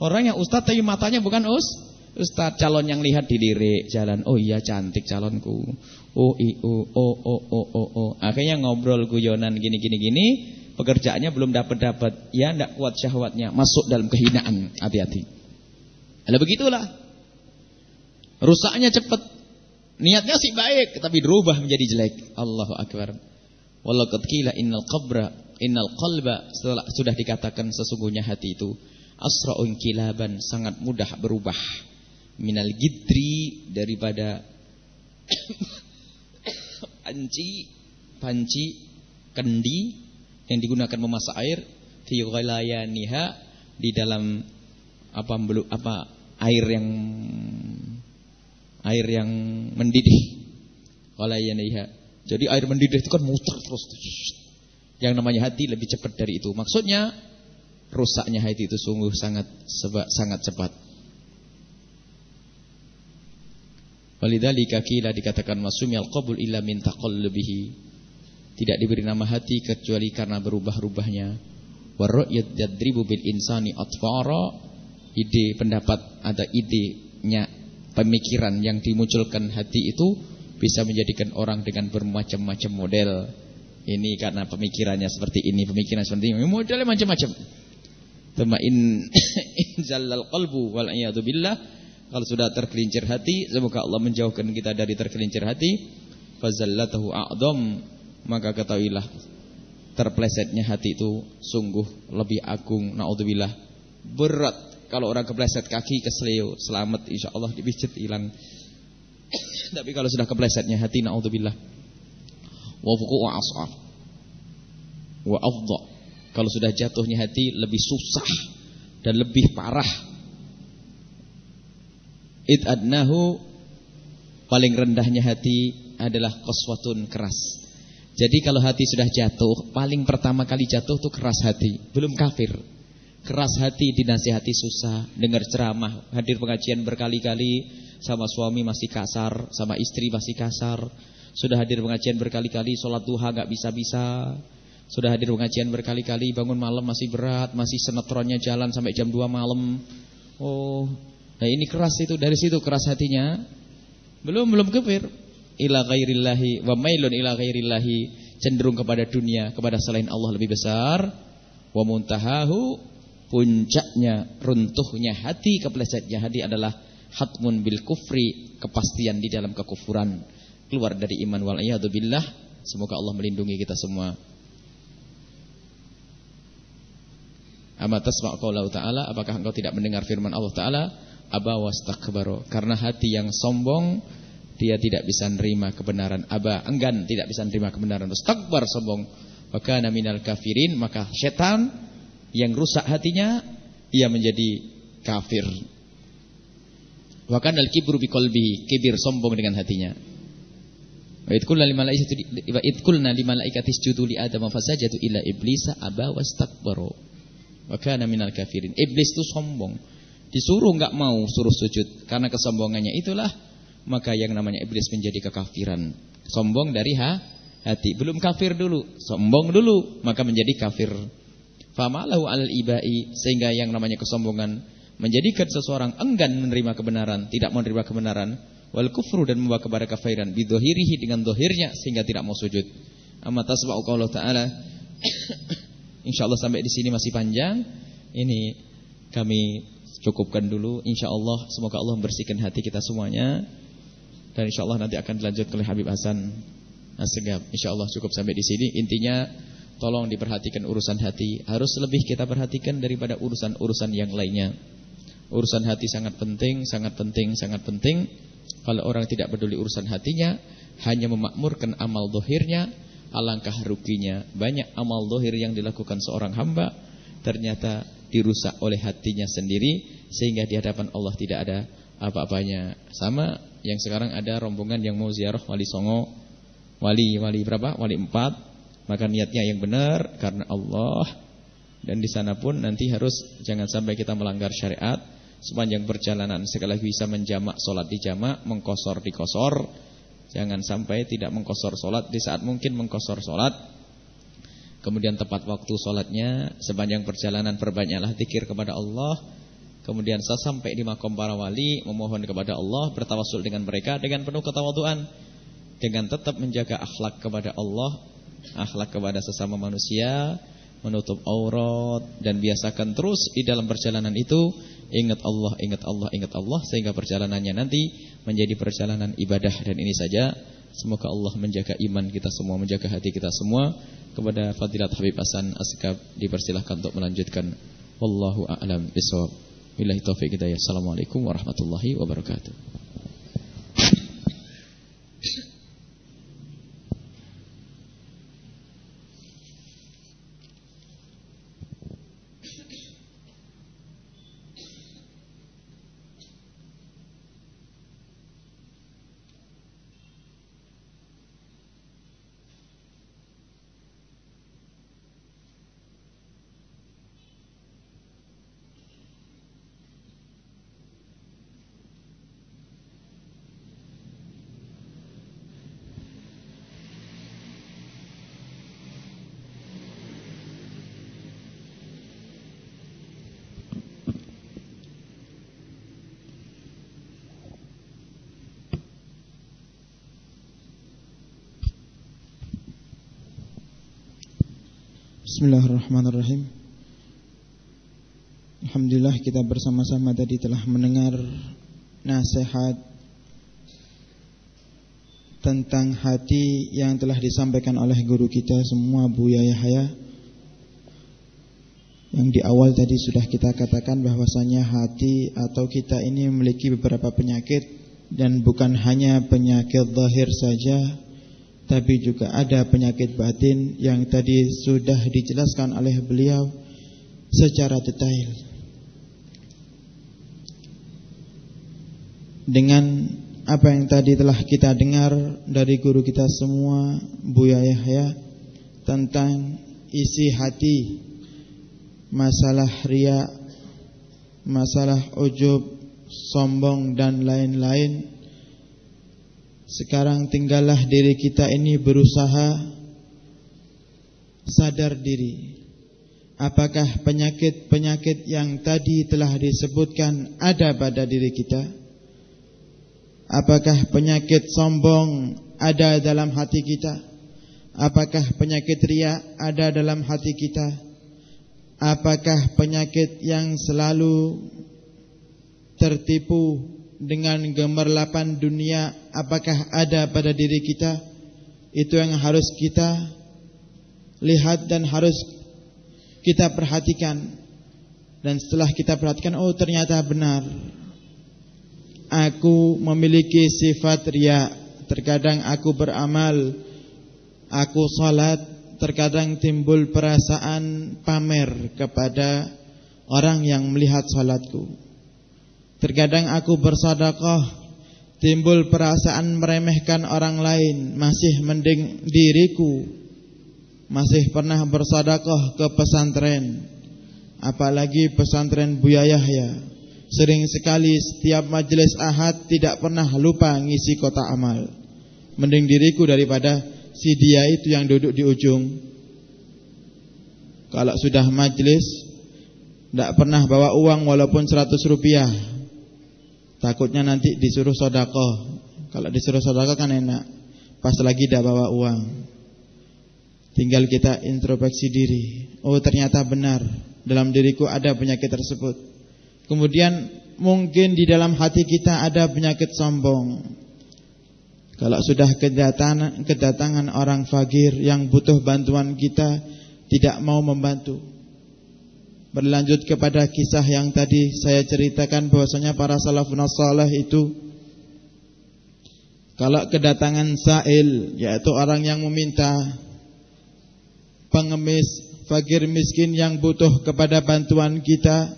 Orang yang ustad tapi matanya bukan us. Ustaz calon yang lihat dilirik jalan. Oh iya cantik calonku. Oh i oh oh oh oh. oh. Akhirnya ngobrol guyonan gini gini gini. Pekerjaannya belum dapat dapat. Ya ndak kuat syahwatnya. Masuk dalam kehinaan. Hati-hati. Lalu begitulah. Rusaknya cepat. Niatnya sih baik, tapi berubah menjadi jelek. Allahu akbar. Walaqad qila innal qabra innal qalba setelah sudah dikatakan sesungguhnya hati itu asra'un kilaban sangat mudah berubah minal gidri daripada panci panci kendi yang digunakan memasak air fi ghalayaniha di dalam apa apa air yang air yang mendidih ghalayaniha jadi air mendidih itu kan muter terus yang namanya hati lebih cepat dari itu maksudnya rusaknya hati itu sungguh sangat sangat cepat Walidzalika qila dikatakan masumiyal qabul illa min taqallubihi. Tidak diberi nama hati kecuali karena berubah-ubahnya. Warra'yat yadribu bil insani atfara. Ide pendapat ada idenya pemikiran yang dimunculkan hati itu bisa menjadikan orang dengan bermacam-macam model. Ini karena pemikirannya seperti ini, pemikiran seperti ini, modelnya macam-macam. Temain inzalal qalbu wal iyadu billah kalau sudah tergelincir hati, semoga Allah menjauhkan kita dari tergelincir hati. Fazallatahu a'dham, maka ketahuilah terplesetnya hati itu sungguh lebih agung. Naudzubillah. Berat kalau orang kepleset kaki kesleo, selamat insyaallah dipijit hilang. Tapi kalau sudah keplesetnya hati naudzubillah. Wa fuqu as'af. Wa afdha. Kalau sudah jatuhnya hati lebih susah dan lebih parah Id adnahu paling rendahnya hati adalah koswatun keras. Jadi kalau hati sudah jatuh, paling pertama kali jatuh tuh keras hati, belum kafir. Keras hati dinasihati susah, dengar ceramah, hadir pengajian berkali-kali, sama suami masih kasar, sama istri masih kasar. Sudah hadir pengajian berkali-kali, sholat duha gak bisa-bisa. Sudah hadir pengajian berkali-kali, bangun malam masih berat, masih senetronnya jalan sampai jam 2 malam. Oh, Nah ini keras itu dari situ keras hatinya. Belum belum kafir. Ila ghairillahi wa mailun ila ghairillahi cenderung kepada dunia, kepada selain Allah lebih besar. Wa muntahahu puncaknya runtuhnya hati keplesetnya hati adalah hatmun bil kufri kepastian di dalam kekufuran. Keluar dari iman wal billah. Semoga Allah melindungi kita semua. Ama tasma' ta'ala apakah engkau tidak mendengar firman Allah taala? Aba wastakbaru. Karena hati yang sombong dia tidak bisa menerima kebenaran. Aba enggan tidak bisa menerima kebenaran. Wastakbar sombong. Maka minal kafirin maka setan yang rusak hatinya ia menjadi kafir wa kanal kibru biqalbihi kibir sombong dengan hatinya Wa idkulna lil malaikati wa idkulna lil malaikati isjudu li adama fasajadu illa iblisa aba wastakbara. Wa kana minal kafirin. Iblis itu sombong. Disuruh enggak mau suruh sujud karena kesombongannya itulah maka yang namanya iblis menjadi kekafiran. Sombong dari ha, hati. Belum kafir dulu, sombong dulu maka menjadi kafir. Famalahu al ibai sehingga yang namanya kesombongan menjadikan seseorang enggan menerima kebenaran, tidak menerima kebenaran wal kufru dan membawa kepada kafiran bidohirihi dengan dohirnya sehingga tidak mau sujud. Amma tasba'u qaulullah ta'ala Insyaallah sampai di sini masih panjang. Ini kami cukupkan dulu. Insyaallah semoga Allah membersihkan hati kita semuanya. Dan insyaallah nanti akan dilanjutkan oleh Habib Hasan Assegaf. Insyaallah cukup sampai di sini. Intinya tolong diperhatikan urusan hati. Harus lebih kita perhatikan daripada urusan-urusan yang lainnya. Urusan hati sangat penting, sangat penting, sangat penting. Kalau orang tidak peduli urusan hatinya, hanya memakmurkan amal dohirnya, alangkah ruginya. Banyak amal dohir yang dilakukan seorang hamba, ternyata dirusak oleh hatinya sendiri, sehingga di hadapan Allah tidak ada apa-apanya. Sama yang sekarang ada rombongan yang mau ziarah wali songo, wali wali berapa? Wali empat. Maka niatnya yang benar karena Allah. Dan di sana pun nanti harus jangan sampai kita melanggar syariat sepanjang perjalanan sekali lagi bisa menjamak solat di jamak, mengkosor di kosor. Jangan sampai tidak mengkosor solat di saat mungkin mengkosor solat. Kemudian tepat waktu solatnya sepanjang perjalanan perbanyaklah zikir kepada Allah. Kemudian saya sampai di makom para wali memohon kepada Allah bertawasul dengan mereka dengan penuh ketawaduan dengan tetap menjaga akhlak kepada Allah, akhlak kepada sesama manusia, menutup aurat dan biasakan terus di dalam perjalanan itu ingat Allah, ingat Allah, ingat Allah sehingga perjalanannya nanti menjadi perjalanan ibadah dan ini saja semoga Allah menjaga iman kita semua, menjaga hati kita semua. Kepada Fadilat Habib Hasan Askab dipersilahkan untuk melanjutkan. Wallahu a'lam bishawab. Billahi taufik hidayah. Assalamualaikum warahmatullahi wabarakatuh. Bismillahirrahmanirrahim. Alhamdulillah kita bersama-sama tadi telah mendengar nasihat tentang hati yang telah disampaikan oleh guru kita semua Buya Yahya yang di awal tadi sudah kita katakan bahwasanya hati atau kita ini memiliki beberapa penyakit dan bukan hanya penyakit zahir saja tapi juga ada penyakit batin yang tadi sudah dijelaskan oleh beliau secara detail. Dengan apa yang tadi telah kita dengar dari guru kita semua Buya Yahya tentang isi hati masalah ria, masalah ujub, sombong dan lain-lain sekarang tinggallah diri kita ini berusaha sadar diri. Apakah penyakit-penyakit yang tadi telah disebutkan ada pada diri kita? Apakah penyakit sombong ada dalam hati kita? Apakah penyakit ria ada dalam hati kita? Apakah penyakit yang selalu tertipu dengan gemerlapan dunia apakah ada pada diri kita? Itu yang harus kita lihat dan harus kita perhatikan. Dan setelah kita perhatikan oh ternyata benar. Aku memiliki sifat ria. Terkadang aku beramal aku salat terkadang timbul perasaan pamer kepada orang yang melihat salatku Terkadang aku bersadaqah timbul perasaan meremehkan orang lain, masih mending diriku masih pernah bersedekah ke pesantren. Apalagi pesantren Buya Yahya. Sering sekali setiap majelis Ahad tidak pernah lupa ngisi kotak amal. Mending diriku daripada si dia itu yang duduk di ujung. Kalau sudah majelis tidak pernah bawa uang walaupun 100 rupiah Takutnya nanti disuruh sodako. Kalau disuruh sodako kan enak. Pas lagi tidak bawa uang. Tinggal kita introspeksi diri. Oh ternyata benar. Dalam diriku ada penyakit tersebut. Kemudian mungkin di dalam hati kita ada penyakit sombong. Kalau sudah kedatangan, kedatangan orang fakir yang butuh bantuan kita tidak mau membantu. Berlanjut kepada kisah yang tadi saya ceritakan bahwasanya para salafun salih itu kalau kedatangan sa'il yaitu orang yang meminta pengemis fakir miskin yang butuh kepada bantuan kita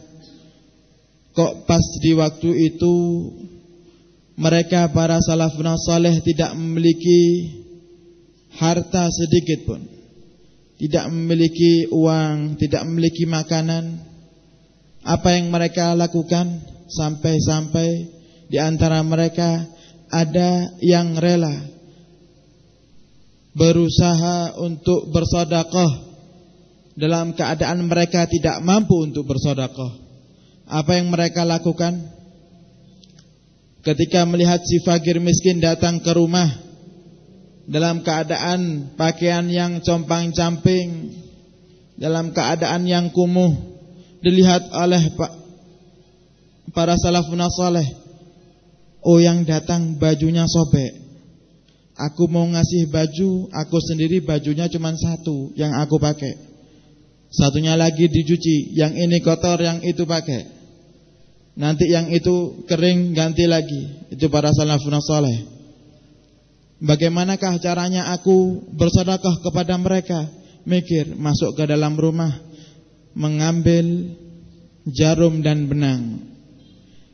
kok pas di waktu itu mereka para salafun salih tidak memiliki harta sedikit pun tidak memiliki uang, tidak memiliki makanan, apa yang mereka lakukan sampai-sampai di antara mereka ada yang rela berusaha untuk bersedekah dalam keadaan mereka tidak mampu untuk bersedekah. Apa yang mereka lakukan? Ketika melihat si fakir miskin datang ke rumah dalam keadaan pakaian yang compang-camping, dalam keadaan yang kumuh, dilihat oleh para salafun saleh. Oh yang datang bajunya sobek. Aku mau ngasih baju, aku sendiri bajunya cuma satu yang aku pakai. Satunya lagi dicuci, yang ini kotor, yang itu pakai. Nanti yang itu kering ganti lagi. Itu para salafun saleh. Bagaimanakah caranya aku bersedekah kepada mereka? Mikir, masuk ke dalam rumah, mengambil jarum dan benang.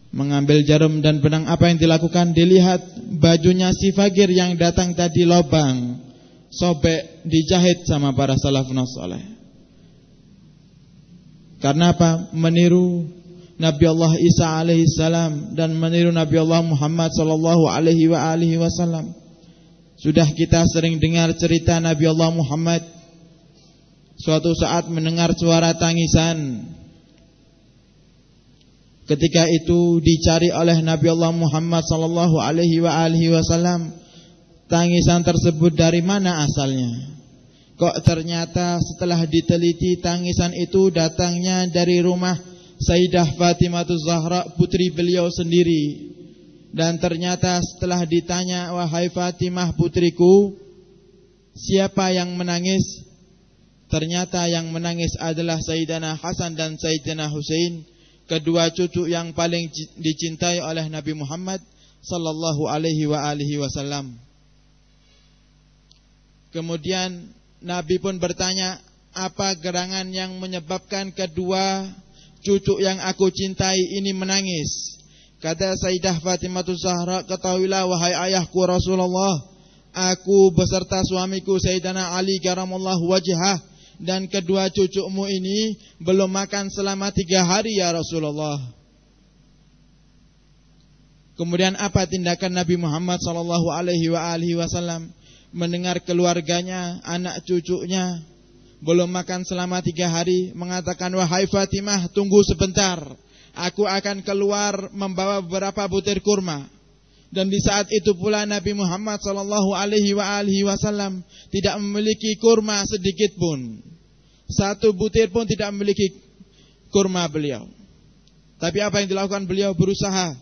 Mengambil jarum dan benang apa yang dilakukan? Dilihat bajunya si fakir yang datang tadi lobang, sobek, dijahit sama para salafun saleh. Karena apa? Meniru Nabi Allah Isa alaihissalam dan meniru Nabi Allah Muhammad sallallahu alaihi wa wasallam. Sudah kita sering dengar cerita Nabi Allah Muhammad. Suatu saat mendengar suara tangisan. Ketika itu dicari oleh Nabi Allah Muhammad sallallahu alaihi wa alihi wasallam. Tangisan tersebut dari mana asalnya? Kok ternyata setelah diteliti tangisan itu datangnya dari rumah Sayyidah Fatimah Zahra putri beliau sendiri dan ternyata setelah ditanya Wahai Fatimah putriku Siapa yang menangis? Ternyata yang menangis adalah Sayyidina Hasan dan Sayyidina Hussein Kedua cucu yang paling dicintai oleh Nabi Muhammad Sallallahu alaihi wa alihi wasallam. Kemudian Nabi pun bertanya Apa gerangan yang menyebabkan kedua cucu yang aku cintai ini menangis Kata Sayyidah Fatimah Zahra, ketahuilah wahai ayahku Rasulullah, aku beserta suamiku Sayyidina Ali karamallahu wajhah dan kedua cucumu ini belum makan selama tiga hari ya Rasulullah. Kemudian apa tindakan Nabi Muhammad sallallahu alaihi wasallam mendengar keluarganya, anak cucunya belum makan selama tiga hari mengatakan wahai Fatimah tunggu sebentar aku akan keluar membawa beberapa butir kurma. Dan di saat itu pula Nabi Muhammad sallallahu alaihi wasallam tidak memiliki kurma sedikit pun. Satu butir pun tidak memiliki kurma beliau. Tapi apa yang dilakukan beliau berusaha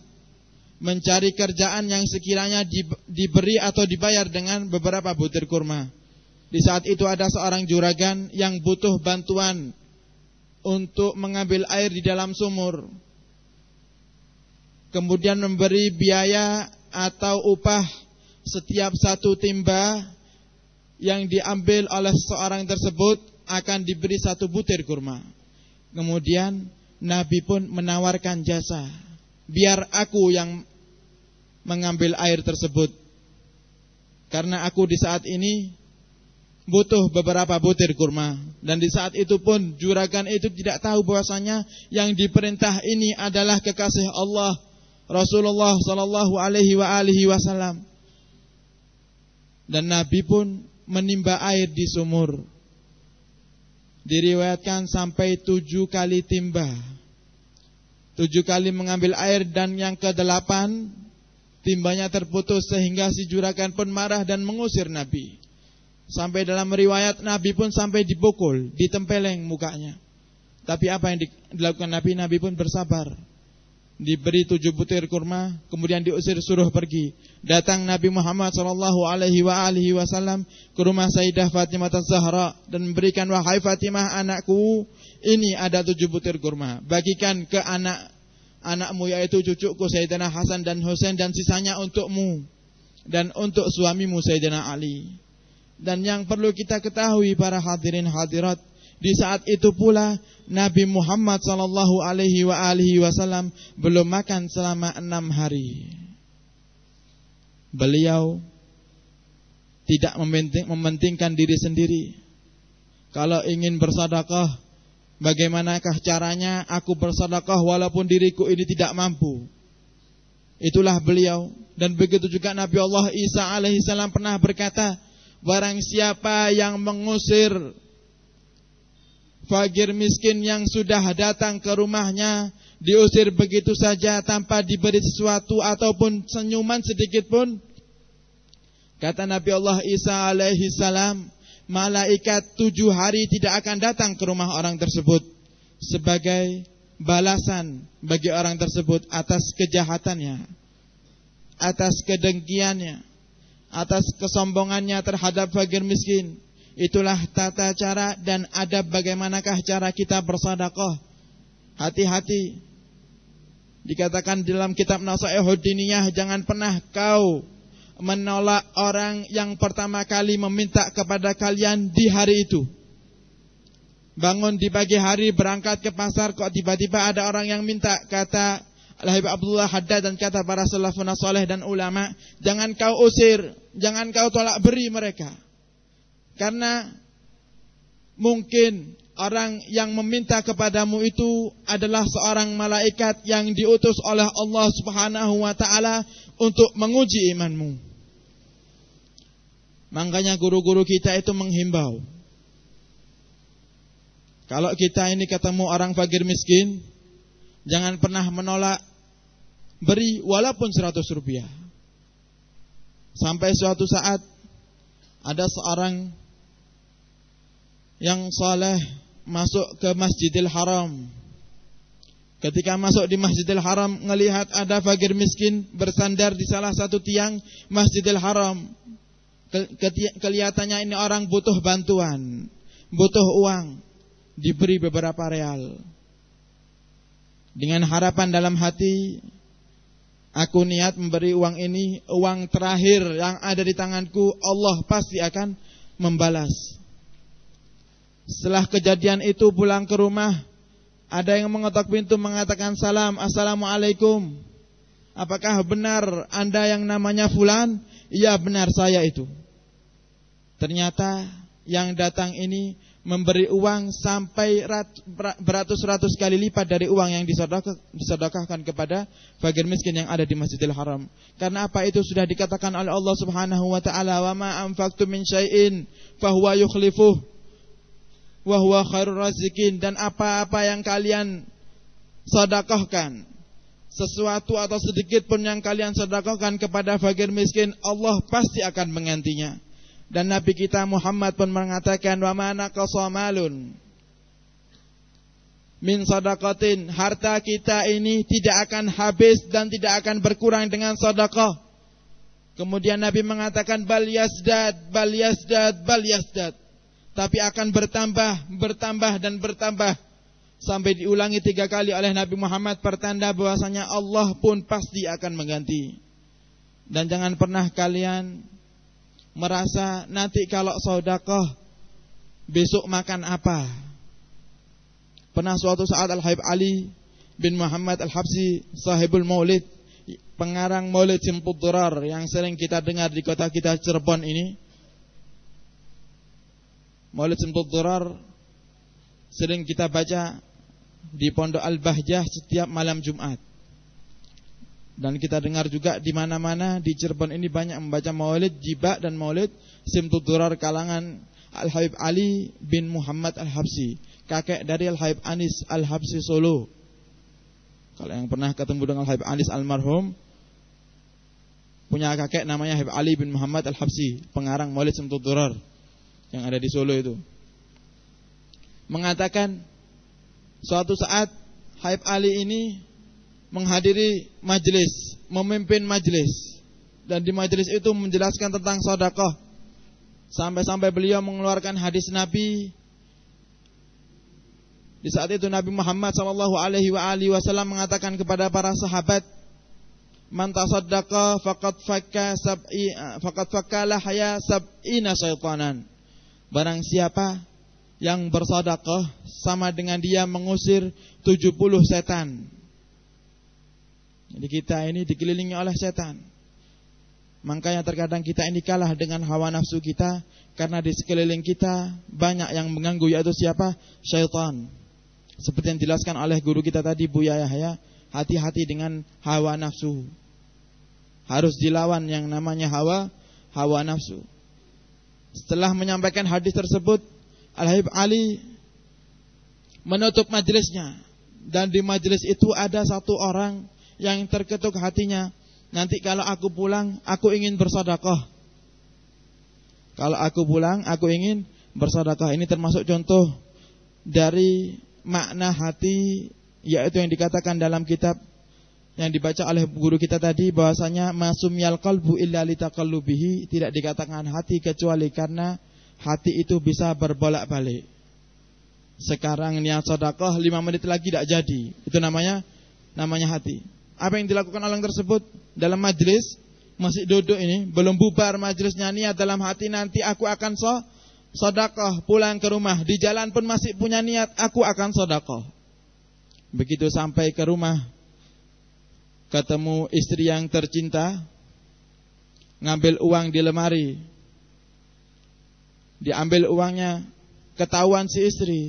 mencari kerjaan yang sekiranya diberi atau dibayar dengan beberapa butir kurma. Di saat itu ada seorang juragan yang butuh bantuan untuk mengambil air di dalam sumur kemudian memberi biaya atau upah setiap satu timba yang diambil oleh seorang tersebut akan diberi satu butir kurma. Kemudian Nabi pun menawarkan jasa, biar aku yang mengambil air tersebut. Karena aku di saat ini butuh beberapa butir kurma dan di saat itu pun juragan itu tidak tahu bahwasanya yang diperintah ini adalah kekasih Allah Rasulullah sallallahu alaihi wa alihi wasallam dan Nabi pun menimba air di sumur diriwayatkan sampai tujuh kali timba tujuh kali mengambil air dan yang kedelapan timbanya terputus sehingga si juragan pun marah dan mengusir Nabi Sampai dalam riwayat Nabi pun sampai dipukul, ditempeleng mukanya. Tapi apa yang dilakukan Nabi? Nabi pun bersabar. Diberi tujuh butir kurma, kemudian diusir suruh pergi. Datang Nabi Muhammad Shallallahu Alaihi Wasallam ke rumah Sayyidah Fatimah Zahra dan memberikan wahai Fatimah anakku, ini ada tujuh butir kurma. Bagikan ke anak anakmu yaitu cucuku Sayyidina Hasan dan Husain dan sisanya untukmu dan untuk suamimu Sayyidina Ali. Dan yang perlu kita ketahui para hadirin hadirat, di saat itu pula Nabi Muhammad sallallahu alaihi wasallam belum makan selama enam hari. Beliau tidak mementingkan diri sendiri. Kalau ingin bersedekah, bagaimanakah caranya aku bersedekah walaupun diriku ini tidak mampu? Itulah beliau dan begitu juga Nabi Allah Isa alaihi salam pernah berkata, Barang siapa yang mengusir fakir miskin yang sudah datang ke rumahnya diusir begitu saja tanpa diberi sesuatu ataupun senyuman sedikit pun kata Nabi Allah Isa alaihi salam malaikat tujuh hari tidak akan datang ke rumah orang tersebut sebagai balasan bagi orang tersebut atas kejahatannya atas kedengkiannya atas kesombongannya terhadap fakir miskin. Itulah tata cara dan adab bagaimanakah cara kita bersedekah. Hati-hati. Dikatakan dalam kitab Nasaihud jangan pernah kau menolak orang yang pertama kali meminta kepada kalian di hari itu. Bangun di pagi hari berangkat ke pasar kok tiba-tiba ada orang yang minta kata Al-Habib Abdullah Haddad dan kata para salafun saleh dan ulama, jangan kau usir, jangan kau tolak beri mereka. Karena mungkin orang yang meminta kepadamu itu adalah seorang malaikat yang diutus oleh Allah Subhanahu wa taala untuk menguji imanmu. Makanya guru-guru kita itu menghimbau. Kalau kita ini ketemu orang fakir miskin, Jangan pernah menolak beri walaupun seratus rupiah. Sampai suatu saat ada seorang yang saleh masuk ke Masjidil Haram. Ketika masuk di Masjidil Haram melihat ada fakir miskin bersandar di salah satu tiang Masjidil Haram. Kelihatannya ini orang butuh bantuan, butuh uang, diberi beberapa real dengan harapan dalam hati aku niat memberi uang ini uang terakhir yang ada di tanganku Allah pasti akan membalas setelah kejadian itu pulang ke rumah ada yang mengetok pintu mengatakan salam assalamualaikum. Apakah benar anda yang namanya fulan? Iya benar saya itu. Ternyata yang datang ini memberi uang sampai beratus-ratus kali lipat dari uang yang disedekahkan kepada fakir miskin yang ada di Masjidil Haram. Karena apa itu sudah dikatakan oleh Allah Subhanahu wa taala, "Wa ma anfaqtum min syai'in fahuwa yukhlifuh wa huwa khairur razikin." Dan apa-apa yang kalian sedekahkan, sesuatu atau sedikit pun yang kalian sedekahkan kepada fakir miskin, Allah pasti akan menggantinya. Dan Nabi kita Muhammad pun mengatakan wa mana qasamalun min sadaqatin harta kita ini tidak akan habis dan tidak akan berkurang dengan sedekah. Kemudian Nabi mengatakan bal yasdad bal yasdad bal yasdad. Tapi akan bertambah, bertambah dan bertambah sampai diulangi tiga kali oleh Nabi Muhammad pertanda bahwasanya Allah pun pasti akan mengganti. Dan jangan pernah kalian merasa nanti kalau saudakoh besok makan apa. Pernah suatu saat Al-Habib Ali bin Muhammad Al-Habsi sahibul maulid pengarang Maulid Simpul Durar yang sering kita dengar di kota kita Cirebon ini. Maulid Simpul Durar sering kita baca di Pondok Al-Bahjah setiap malam Jumat. Dan kita dengar juga di mana-mana di Cirebon ini banyak membaca Maulid Jiba dan Maulid Simpul Durar kalangan Al-Habib Ali bin Muhammad Al-Habsi, kakek dari Al-Habib Anis Al-Habsi Solo. Kalau yang pernah ketemu dengan Habib Anis almarhum punya kakek namanya Habib Ali bin Muhammad Al-Habsi, pengarang Maulid Semtut Durar yang ada di Solo itu. Mengatakan suatu saat Habib Ali ini menghadiri majelis, memimpin majelis dan di majelis itu menjelaskan tentang sedekah. Sampai-sampai beliau mengeluarkan hadis Nabi di saat itu Nabi Muhammad sallallahu alaihi wasallam mengatakan kepada para sahabat, "Man tasaddaqa faqad fakka sab'i faqad fakkalah ya sab'ina syaitanan." Barang siapa yang bersedekah sama dengan dia mengusir 70 setan. Jadi kita ini dikelilingi oleh setan. Makanya terkadang kita ini kalah dengan hawa nafsu kita karena di sekeliling kita banyak yang mengganggu yaitu siapa? Syaitan. Seperti yang dijelaskan oleh guru kita tadi Buya Yahya, hati-hati dengan hawa nafsu. Harus dilawan yang namanya hawa hawa nafsu. Setelah menyampaikan hadis tersebut, Al-Habib Ali menutup majelisnya dan di majelis itu ada satu orang yang terketuk hatinya. Nanti kalau aku pulang, aku ingin bersedekah. Kalau aku pulang, aku ingin bersedekah. Ini termasuk contoh dari makna hati yaitu yang dikatakan dalam kitab yang dibaca oleh guru kita tadi bahwasanya masumyal qalbu illa litaqallubihi tidak dikatakan hati kecuali karena hati itu bisa berbolak-balik. Sekarang niat sedekah 5 menit lagi tidak jadi. Itu namanya namanya hati. Apa yang dilakukan orang tersebut dalam majlis masih duduk ini belum bubar majlisnya niat dalam hati nanti aku akan so sodakoh pulang ke rumah. Di jalan pun masih punya niat, aku akan sodakoh. Begitu sampai ke rumah, ketemu istri yang tercinta, ngambil uang di lemari. Diambil uangnya, ketahuan si istri.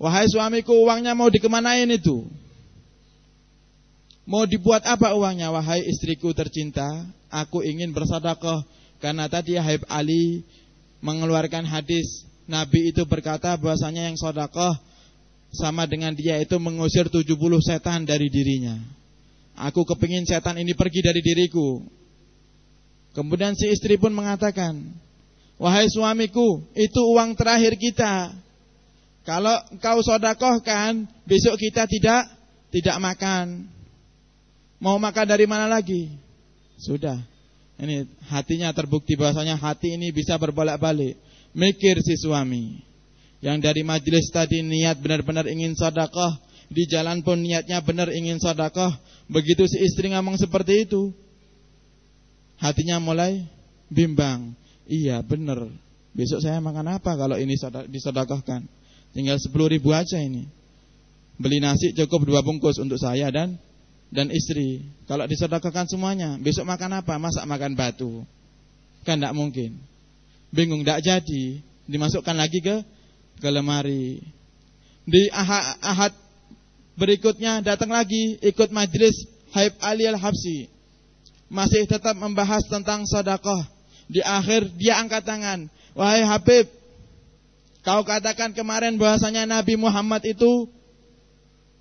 Wahai suamiku, uangnya mau dikemanain itu? Mau dibuat apa uangnya? Wahai istriku tercinta, aku ingin bersodakoh. Karena tadi Habib Ali mengeluarkan hadis Nabi itu berkata bahwasanya yang sodakoh sama dengan dia itu mengusir 70 setan dari dirinya. Aku kepingin setan ini pergi dari diriku. Kemudian si istri pun mengatakan, Wahai suamiku, itu uang terakhir kita. Kalau kau sodakohkan, besok kita tidak tidak makan. Mau makan dari mana lagi? Sudah, ini hatinya terbukti bahwasanya hati ini bisa berbolak-balik. Mikir si suami. Yang dari majelis tadi niat benar-benar ingin sedekah, di jalan pun niatnya benar ingin sedekah, begitu si istri ngomong seperti itu, hatinya mulai bimbang. Iya, benar. Besok saya makan apa kalau ini disedekahkan? Tinggal 10 ribu aja ini. Beli nasi cukup dua bungkus untuk saya dan dan istri. Kalau disedekahkan semuanya, besok makan apa? Masak makan batu. Kan tidak mungkin. Bingung tidak jadi, dimasukkan lagi ke ke lemari. Di ahad, ahad berikutnya datang lagi ikut majlis Haib Ali Al-Habsi. Masih tetap membahas tentang sedekah. Di akhir dia angkat tangan. Wahai Habib, kau katakan kemarin bahasanya Nabi Muhammad itu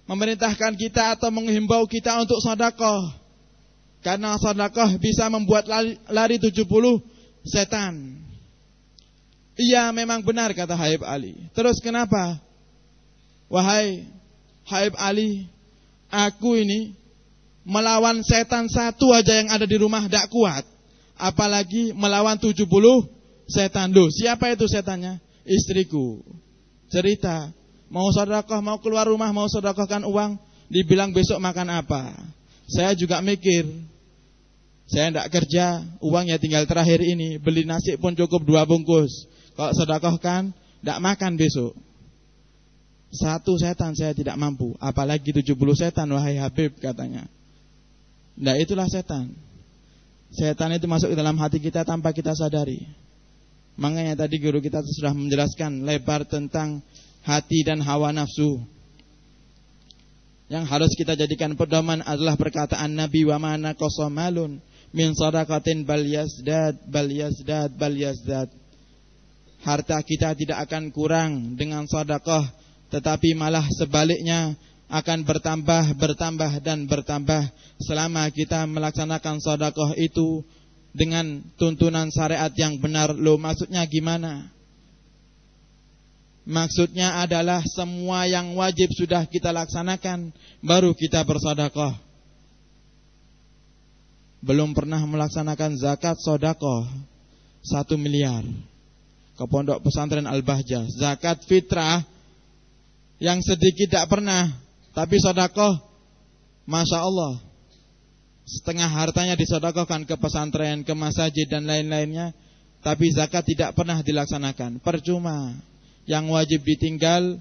memerintahkan kita atau menghimbau kita untuk sedekah. Karena sedekah bisa membuat lari, lari 70 setan. Iya memang benar kata Haib Ali. Terus kenapa? Wahai Haib Ali, aku ini melawan setan satu aja yang ada di rumah tidak kuat. Apalagi melawan 70 setan. Loh, siapa itu setannya? Istriku. Cerita, Mau sedekah, mau keluar rumah, mau sedekahkan uang, dibilang besok makan apa. Saya juga mikir, saya tidak kerja, uangnya tinggal terakhir ini, beli nasi pun cukup dua bungkus. Kalau sedekahkan, tidak makan besok. Satu setan saya tidak mampu, apalagi 70 setan wahai Habib katanya. Nah itulah setan. Setan itu masuk ke dalam hati kita tanpa kita sadari. Makanya tadi guru kita sudah menjelaskan lebar tentang hati dan hawa nafsu. Yang harus kita jadikan pedoman adalah perkataan Nabi wa mana qasamalun min sadaqatin bal yazdad bal yazdad bal yazdad. Harta kita tidak akan kurang dengan sedekah, tetapi malah sebaliknya akan bertambah, bertambah dan bertambah selama kita melaksanakan sedekah itu dengan tuntunan syariat yang benar. Lo maksudnya gimana? Maksudnya adalah semua yang wajib sudah kita laksanakan Baru kita bersodakoh Belum pernah melaksanakan zakat sodakoh Satu miliar Ke pondok pesantren Al-Bahjah Zakat fitrah Yang sedikit tidak pernah Tapi sodakoh Masya Allah Setengah hartanya disodakohkan ke pesantren Ke masjid dan lain-lainnya Tapi zakat tidak pernah dilaksanakan Percuma yang wajib ditinggal,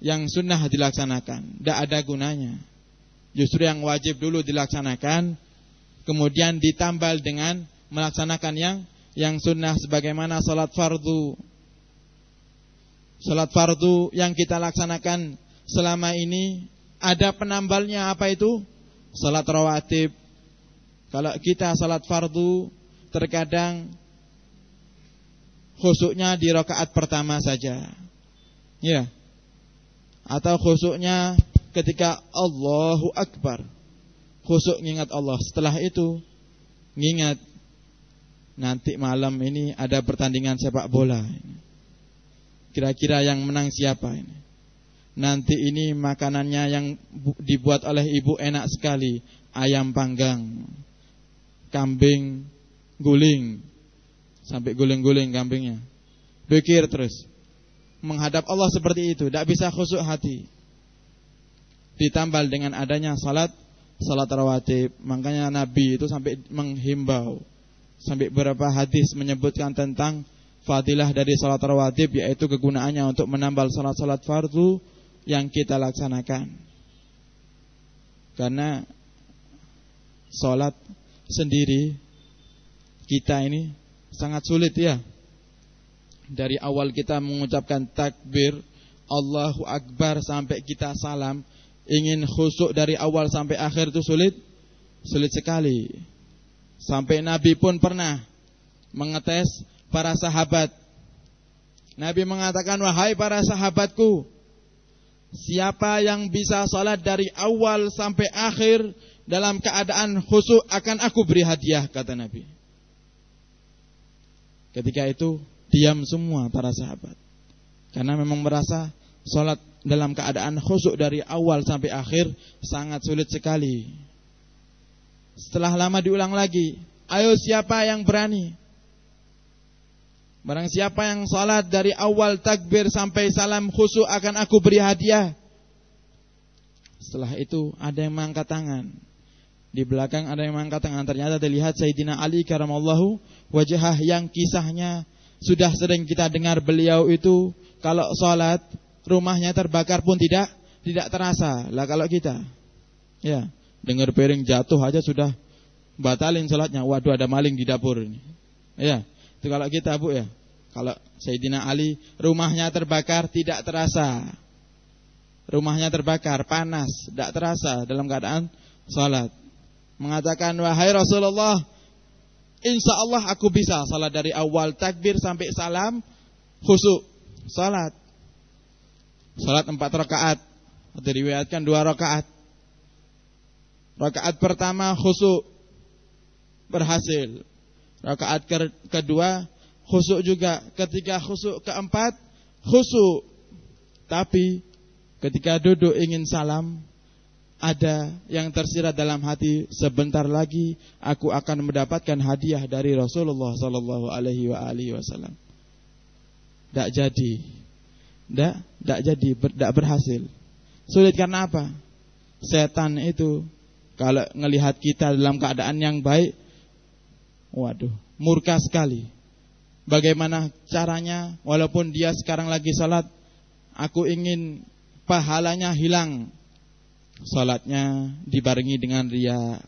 yang sunnah dilaksanakan. Tidak ada gunanya. Justru yang wajib dulu dilaksanakan, kemudian ditambal dengan melaksanakan yang yang sunnah sebagaimana salat fardu. Salat fardu yang kita laksanakan selama ini ada penambalnya apa itu? Salat rawatib. Kalau kita salat fardu terkadang khusuknya di rakaat pertama saja. Ya. Atau khusuknya ketika Allahu Akbar. Khusuk mengingat Allah. Setelah itu mengingat nanti malam ini ada pertandingan sepak bola. Kira-kira yang menang siapa ini? Nanti ini makanannya yang dibuat oleh ibu enak sekali, ayam panggang, kambing guling, Sampai guling-guling kambingnya. Pikir terus. Menghadap Allah seperti itu. Tidak bisa khusuk hati. Ditambal dengan adanya salat. Salat rawatib. Makanya Nabi itu sampai menghimbau. Sampai beberapa hadis menyebutkan tentang fadilah dari salat rawatib. Yaitu kegunaannya untuk menambal salat-salat fardu yang kita laksanakan. Karena salat sendiri kita ini sangat sulit ya. Dari awal kita mengucapkan takbir Allahu Akbar sampai kita salam ingin khusuk dari awal sampai akhir itu sulit sulit sekali. Sampai Nabi pun pernah mengetes para sahabat. Nabi mengatakan wahai para sahabatku, siapa yang bisa salat dari awal sampai akhir dalam keadaan khusuk akan aku beri hadiah kata Nabi. Ketika itu diam semua para sahabat. Karena memang merasa sholat dalam keadaan khusuk dari awal sampai akhir sangat sulit sekali. Setelah lama diulang lagi, ayo siapa yang berani? Barang siapa yang sholat dari awal takbir sampai salam khusuk akan aku beri hadiah. Setelah itu ada yang mengangkat tangan. Di belakang ada yang mengangkat tangan. Ternyata dilihat Sayyidina Ali karamallahu wajah yang kisahnya sudah sering kita dengar beliau itu kalau sholat rumahnya terbakar pun tidak tidak terasa. Lah kalau kita ya dengar piring jatuh aja sudah batalin sholatnya. Waduh ada maling di dapur ini. Ya itu kalau kita bu ya. Kalau Sayyidina Ali rumahnya terbakar tidak terasa. Rumahnya terbakar panas tidak terasa dalam keadaan sholat mengatakan wahai Rasulullah insya Allah aku bisa salat dari awal takbir sampai salam khusuk salat salat empat rakaat diriwayatkan dua rakaat rakaat pertama khusuk berhasil rakaat kedua khusuk juga ketika khusuk keempat khusuk tapi ketika duduk ingin salam ada yang tersirat dalam hati sebentar lagi aku akan mendapatkan hadiah dari Rasulullah sallallahu alaihi wasallam. Tidak jadi. Tidak, tidak jadi, tidak berhasil. Sulit karena apa? Setan itu kalau melihat kita dalam keadaan yang baik, waduh, murka sekali. Bagaimana caranya walaupun dia sekarang lagi salat, aku ingin pahalanya hilang Salatnya dibarengi dengan ria.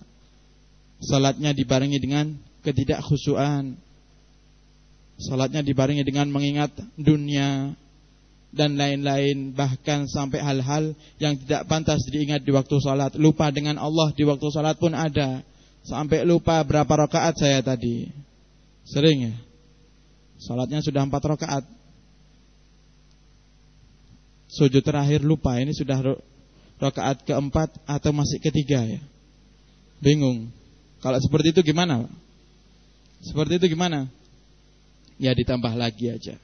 Salatnya dibarengi dengan ketidakkhusyuan. Salatnya dibarengi dengan mengingat dunia dan lain-lain bahkan sampai hal-hal yang tidak pantas diingat di waktu salat. Lupa dengan Allah di waktu salat pun ada. Sampai lupa berapa rakaat saya tadi. Sering ya. Salatnya sudah empat rakaat. Sujud terakhir lupa ini sudah rakaat keempat atau masih ketiga ya. Bingung. Kalau seperti itu gimana? Seperti itu gimana? Ya ditambah lagi aja.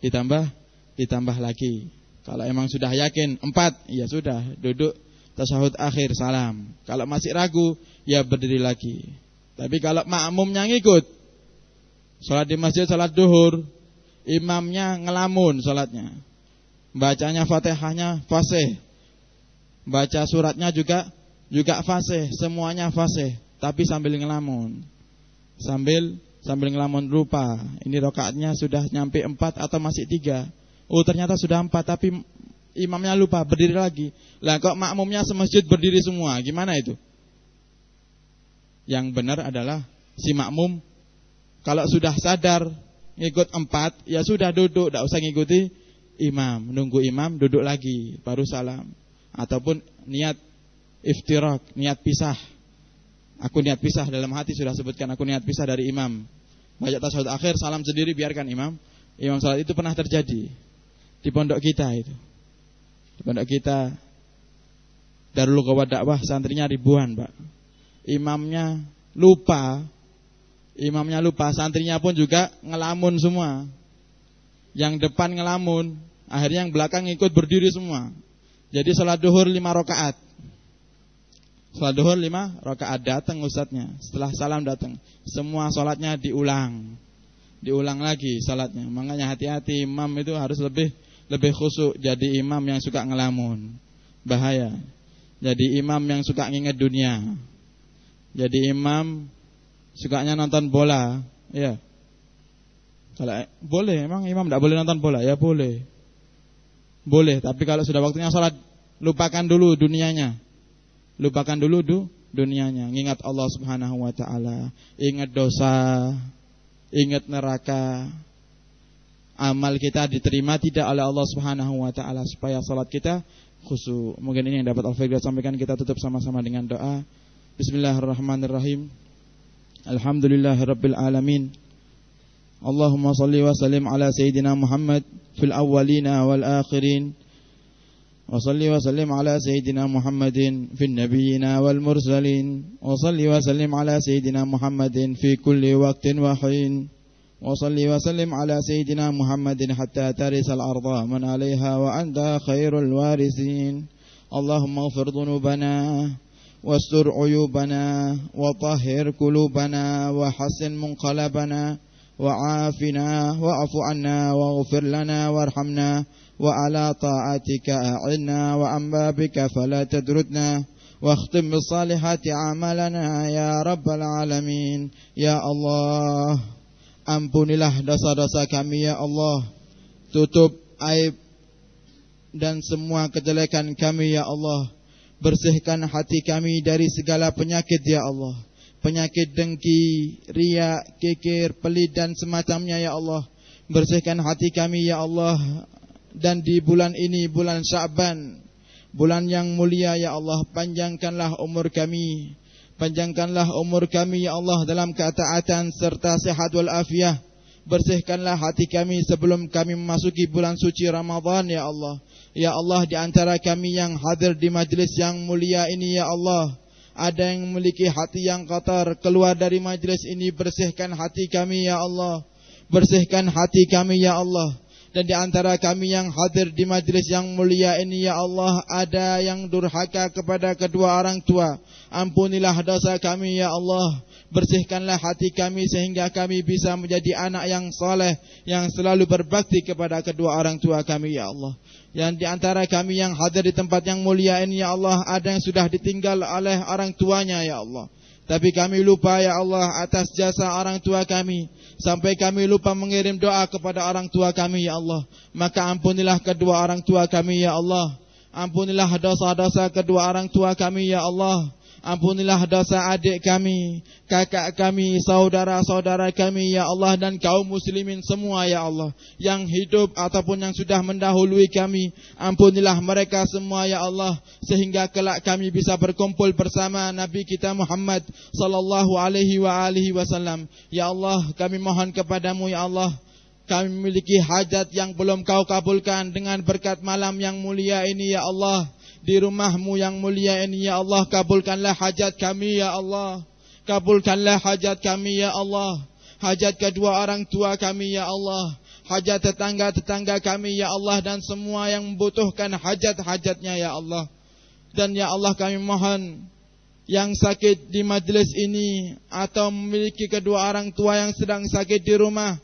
Ditambah, ditambah lagi. Kalau emang sudah yakin empat, ya sudah duduk tasahud akhir salam. Kalau masih ragu, ya berdiri lagi. Tapi kalau makmumnya ngikut, sholat di masjid, sholat duhur, imamnya ngelamun sholatnya. Bacanya fatihahnya fasih. Baca suratnya juga juga fasih, semuanya fasih, tapi sambil ngelamun. Sambil sambil ngelamun rupa. Ini rokaatnya sudah nyampe empat atau masih tiga. Oh ternyata sudah empat, tapi imamnya lupa berdiri lagi. Lah kok makmumnya semasjid berdiri semua, gimana itu? Yang benar adalah si makmum kalau sudah sadar ngikut empat, ya sudah duduk, tidak usah ngikuti imam, nunggu imam duduk lagi, baru salam ataupun niat iftirak, niat pisah. Aku niat pisah dalam hati sudah sebutkan aku niat pisah dari imam. Baca tasawuf akhir salam sendiri biarkan imam. Imam salat itu pernah terjadi di pondok kita itu. Di pondok kita Darul Qawad dakwah santrinya ribuan, Pak. Imamnya lupa. Imamnya lupa, santrinya pun juga ngelamun semua. Yang depan ngelamun, akhirnya yang belakang ikut berdiri semua. Jadi sholat duhur lima rakaat. Sholat duhur lima rakaat datang ustadznya. Setelah salam datang, semua sholatnya diulang, diulang lagi sholatnya. Makanya hati-hati imam itu harus lebih lebih khusuk. Jadi imam yang suka ngelamun, bahaya. Jadi imam yang suka nginget dunia. Jadi imam sukanya nonton bola, ya. Kalau boleh, emang imam tidak boleh nonton bola, ya boleh. Boleh, tapi kalau sudah waktunya sholat, lupakan dulu dunianya. Lupakan dulu du, dunianya. Ingat Allah subhanahu wa ta'ala. Ingat dosa. Ingat neraka amal kita diterima tidak oleh Allah Subhanahu wa taala supaya salat kita khusyuk. Mungkin ini yang dapat Al-Fiqh sampaikan kita tutup sama-sama dengan doa. Bismillahirrahmanirrahim. Alhamdulillahirabbil alamin. Allahumma salli wa sallim ala sayyidina Muhammad fil awwalina wal akhirin. Wa salli wa sallim ala sayyidina Muhammadin fil nabiyina wal mursalin. Wa salli wa sallim ala sayyidina Muhammadin fi kulli waqtin wa hin. وصل وسلم على سيدنا محمد حتى ترث الأرض من عليها وأنت خير الوارثين. اللهم اغفر ذنوبنا واستر عيوبنا وطهر قلوبنا وحسن منقلبنا وعافنا واعف عنا واغفر لنا وارحمنا وعلى طاعتك أعنا وعن بابك فلا تدردنا واختم بالصالحات عملنا يا رب العالمين. يا الله. Ampunilah dosa-dosa kami ya Allah Tutup aib dan semua kejelekan kami ya Allah Bersihkan hati kami dari segala penyakit ya Allah penyakit dengki, ria, kikir, pelit dan semacamnya ya Allah. Bersihkan hati kami ya Allah dan di bulan ini bulan Sya'ban, bulan yang mulia ya Allah, panjangkanlah umur kami. Panjangkanlah umur kami ya Allah dalam ketaatan serta sehat wal afiah. Bersihkanlah hati kami sebelum kami memasuki bulan suci Ramadan ya Allah. Ya Allah di antara kami yang hadir di majlis yang mulia ini ya Allah ada yang memiliki hati yang kotor keluar dari majlis ini bersihkan hati kami ya Allah bersihkan hati kami ya Allah dan di antara kami yang hadir di majlis yang mulia ini ya Allah ada yang durhaka kepada kedua orang tua. Ampunilah dosa kami ya Allah. Bersihkanlah hati kami sehingga kami bisa menjadi anak yang soleh yang selalu berbakti kepada kedua orang tua kami ya Allah. Yang di antara kami yang hadir di tempat yang mulia ini ya Allah ada yang sudah ditinggal oleh orang tuanya ya Allah. Tapi kami lupa ya Allah atas jasa orang tua kami sampai kami lupa mengirim doa kepada orang tua kami ya Allah. Maka ampunilah kedua orang tua kami ya Allah. Ampunilah dosa-dosa kedua orang tua kami ya Allah. Ampunilah dosa adik kami, kakak kami, saudara-saudara kami ya Allah dan kaum muslimin semua ya Allah yang hidup ataupun yang sudah mendahului kami. Ampunilah mereka semua ya Allah sehingga kelak kami bisa berkumpul bersama Nabi kita Muhammad sallallahu alaihi wasallam. Ya Allah, kami mohon kepadamu ya Allah kami memiliki hajat yang belum kau kabulkan dengan berkat malam yang mulia ini ya Allah di rumahmu yang mulia ini ya Allah kabulkanlah hajat kami ya Allah. Kabulkanlah hajat kami ya Allah. Hajat kedua orang tua kami ya Allah. Hajat tetangga-tetangga kami ya Allah dan semua yang membutuhkan hajat-hajatnya ya Allah. Dan ya Allah kami mohon yang sakit di majlis ini atau memiliki kedua orang tua yang sedang sakit di rumah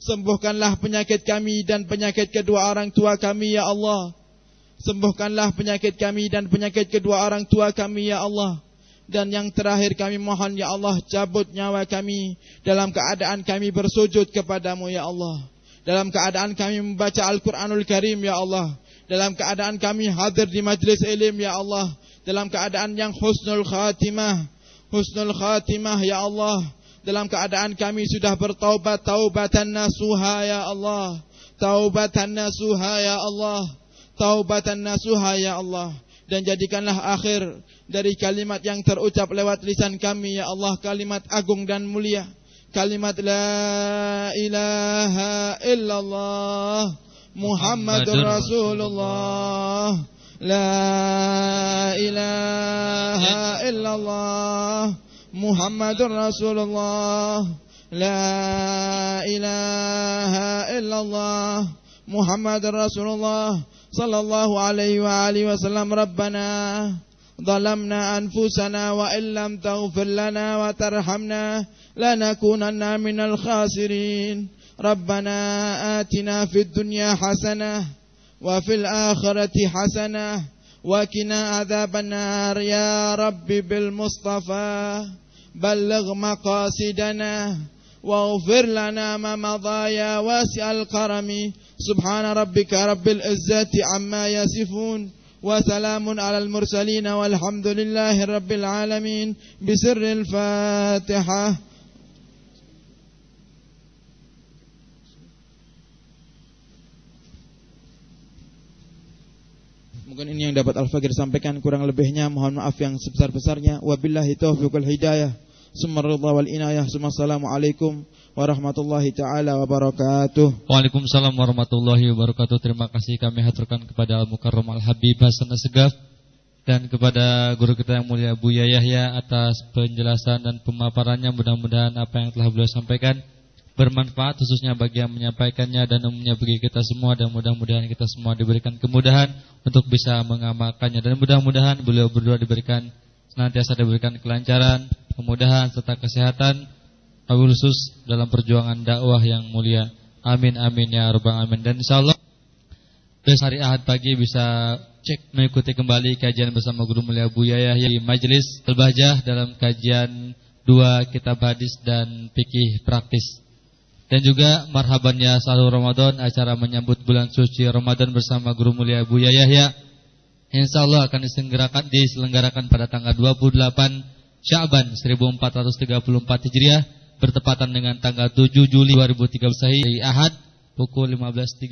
sembuhkanlah penyakit kami dan penyakit kedua orang tua kami ya Allah Sembuhkanlah penyakit kami dan penyakit kedua orang tua kami ya Allah. Dan yang terakhir kami mohon ya Allah cabut nyawa kami dalam keadaan kami bersujud kepadamu ya Allah. Dalam keadaan kami membaca Al-Quranul Karim ya Allah. Dalam keadaan kami hadir di majlis ilim ya Allah. Dalam keadaan yang husnul khatimah. Husnul khatimah ya Allah. Dalam keadaan kami sudah bertaubat taubatan nasuha ya Allah. Taubatan nasuha ya Allah taubatan nasuha ya Allah. Dan jadikanlah akhir dari kalimat yang terucap lewat lisan kami ya Allah. Kalimat agung dan mulia. Kalimat la ilaha illallah Muhammadur Rasulullah. La ilaha illallah Muhammadur Rasulullah. La ilaha illallah Muhammadur Rasulullah صلى الله عليه وآله وسلم ربنا ظلمنا أنفسنا وإن لم تغفر لنا وترحمنا لنكونن من الخاسرين. ربنا آتنا في الدنيا حسنة وفي الآخرة حسنة وكنا عذاب النار. يا رب بالمصطفى بلغ مقاصدنا واغفر لنا ما مضى يا واسع الكرم. سبحان ربك رب العزة عما يصفون وسلام على المرسلين والحمد لله رب العالمين بسر الفاتحة Mungkin ini yang dapat Al-Fakir sampaikan kurang lebihnya mohon maaf yang sebesar-besarnya wabillahi taufiqul hidayah Sumarridha wal inayah. Assalamualaikum warahmatullahi taala wabarakatuh. Waalaikumsalam warahmatullahi wabarakatuh. Terima kasih kami haturkan kepada Al Mukarram Al Habib Hasan Segaf dan kepada guru kita yang mulia Buya Yahya atas penjelasan dan pemaparannya. Mudah-mudahan apa yang telah beliau sampaikan bermanfaat khususnya bagi yang menyampaikannya dan umumnya bagi kita semua dan mudah-mudahan kita semua diberikan kemudahan untuk bisa mengamalkannya dan mudah-mudahan beliau berdua diberikan senantiasa diberikan kelancaran, kemudahan serta kesehatan khusus dalam perjuangan dakwah yang mulia. Amin amin ya rabbal alamin. Dan insyaallah besok hari Ahad pagi bisa cek mengikuti kembali kajian bersama guru mulia Buya Yahya di Majelis Al-Bahjah dalam kajian dua kitab hadis dan fikih praktis. Dan juga marhabannya sahur Ramadan acara menyambut bulan suci Ramadan bersama guru mulia Buya Yahya Insya Allah akan diselenggarakan, diselenggarakan pada tanggal 28 Syaban 1434 Hijriah bertepatan dengan tanggal 7 Juli 2013 Ahad pukul 15.30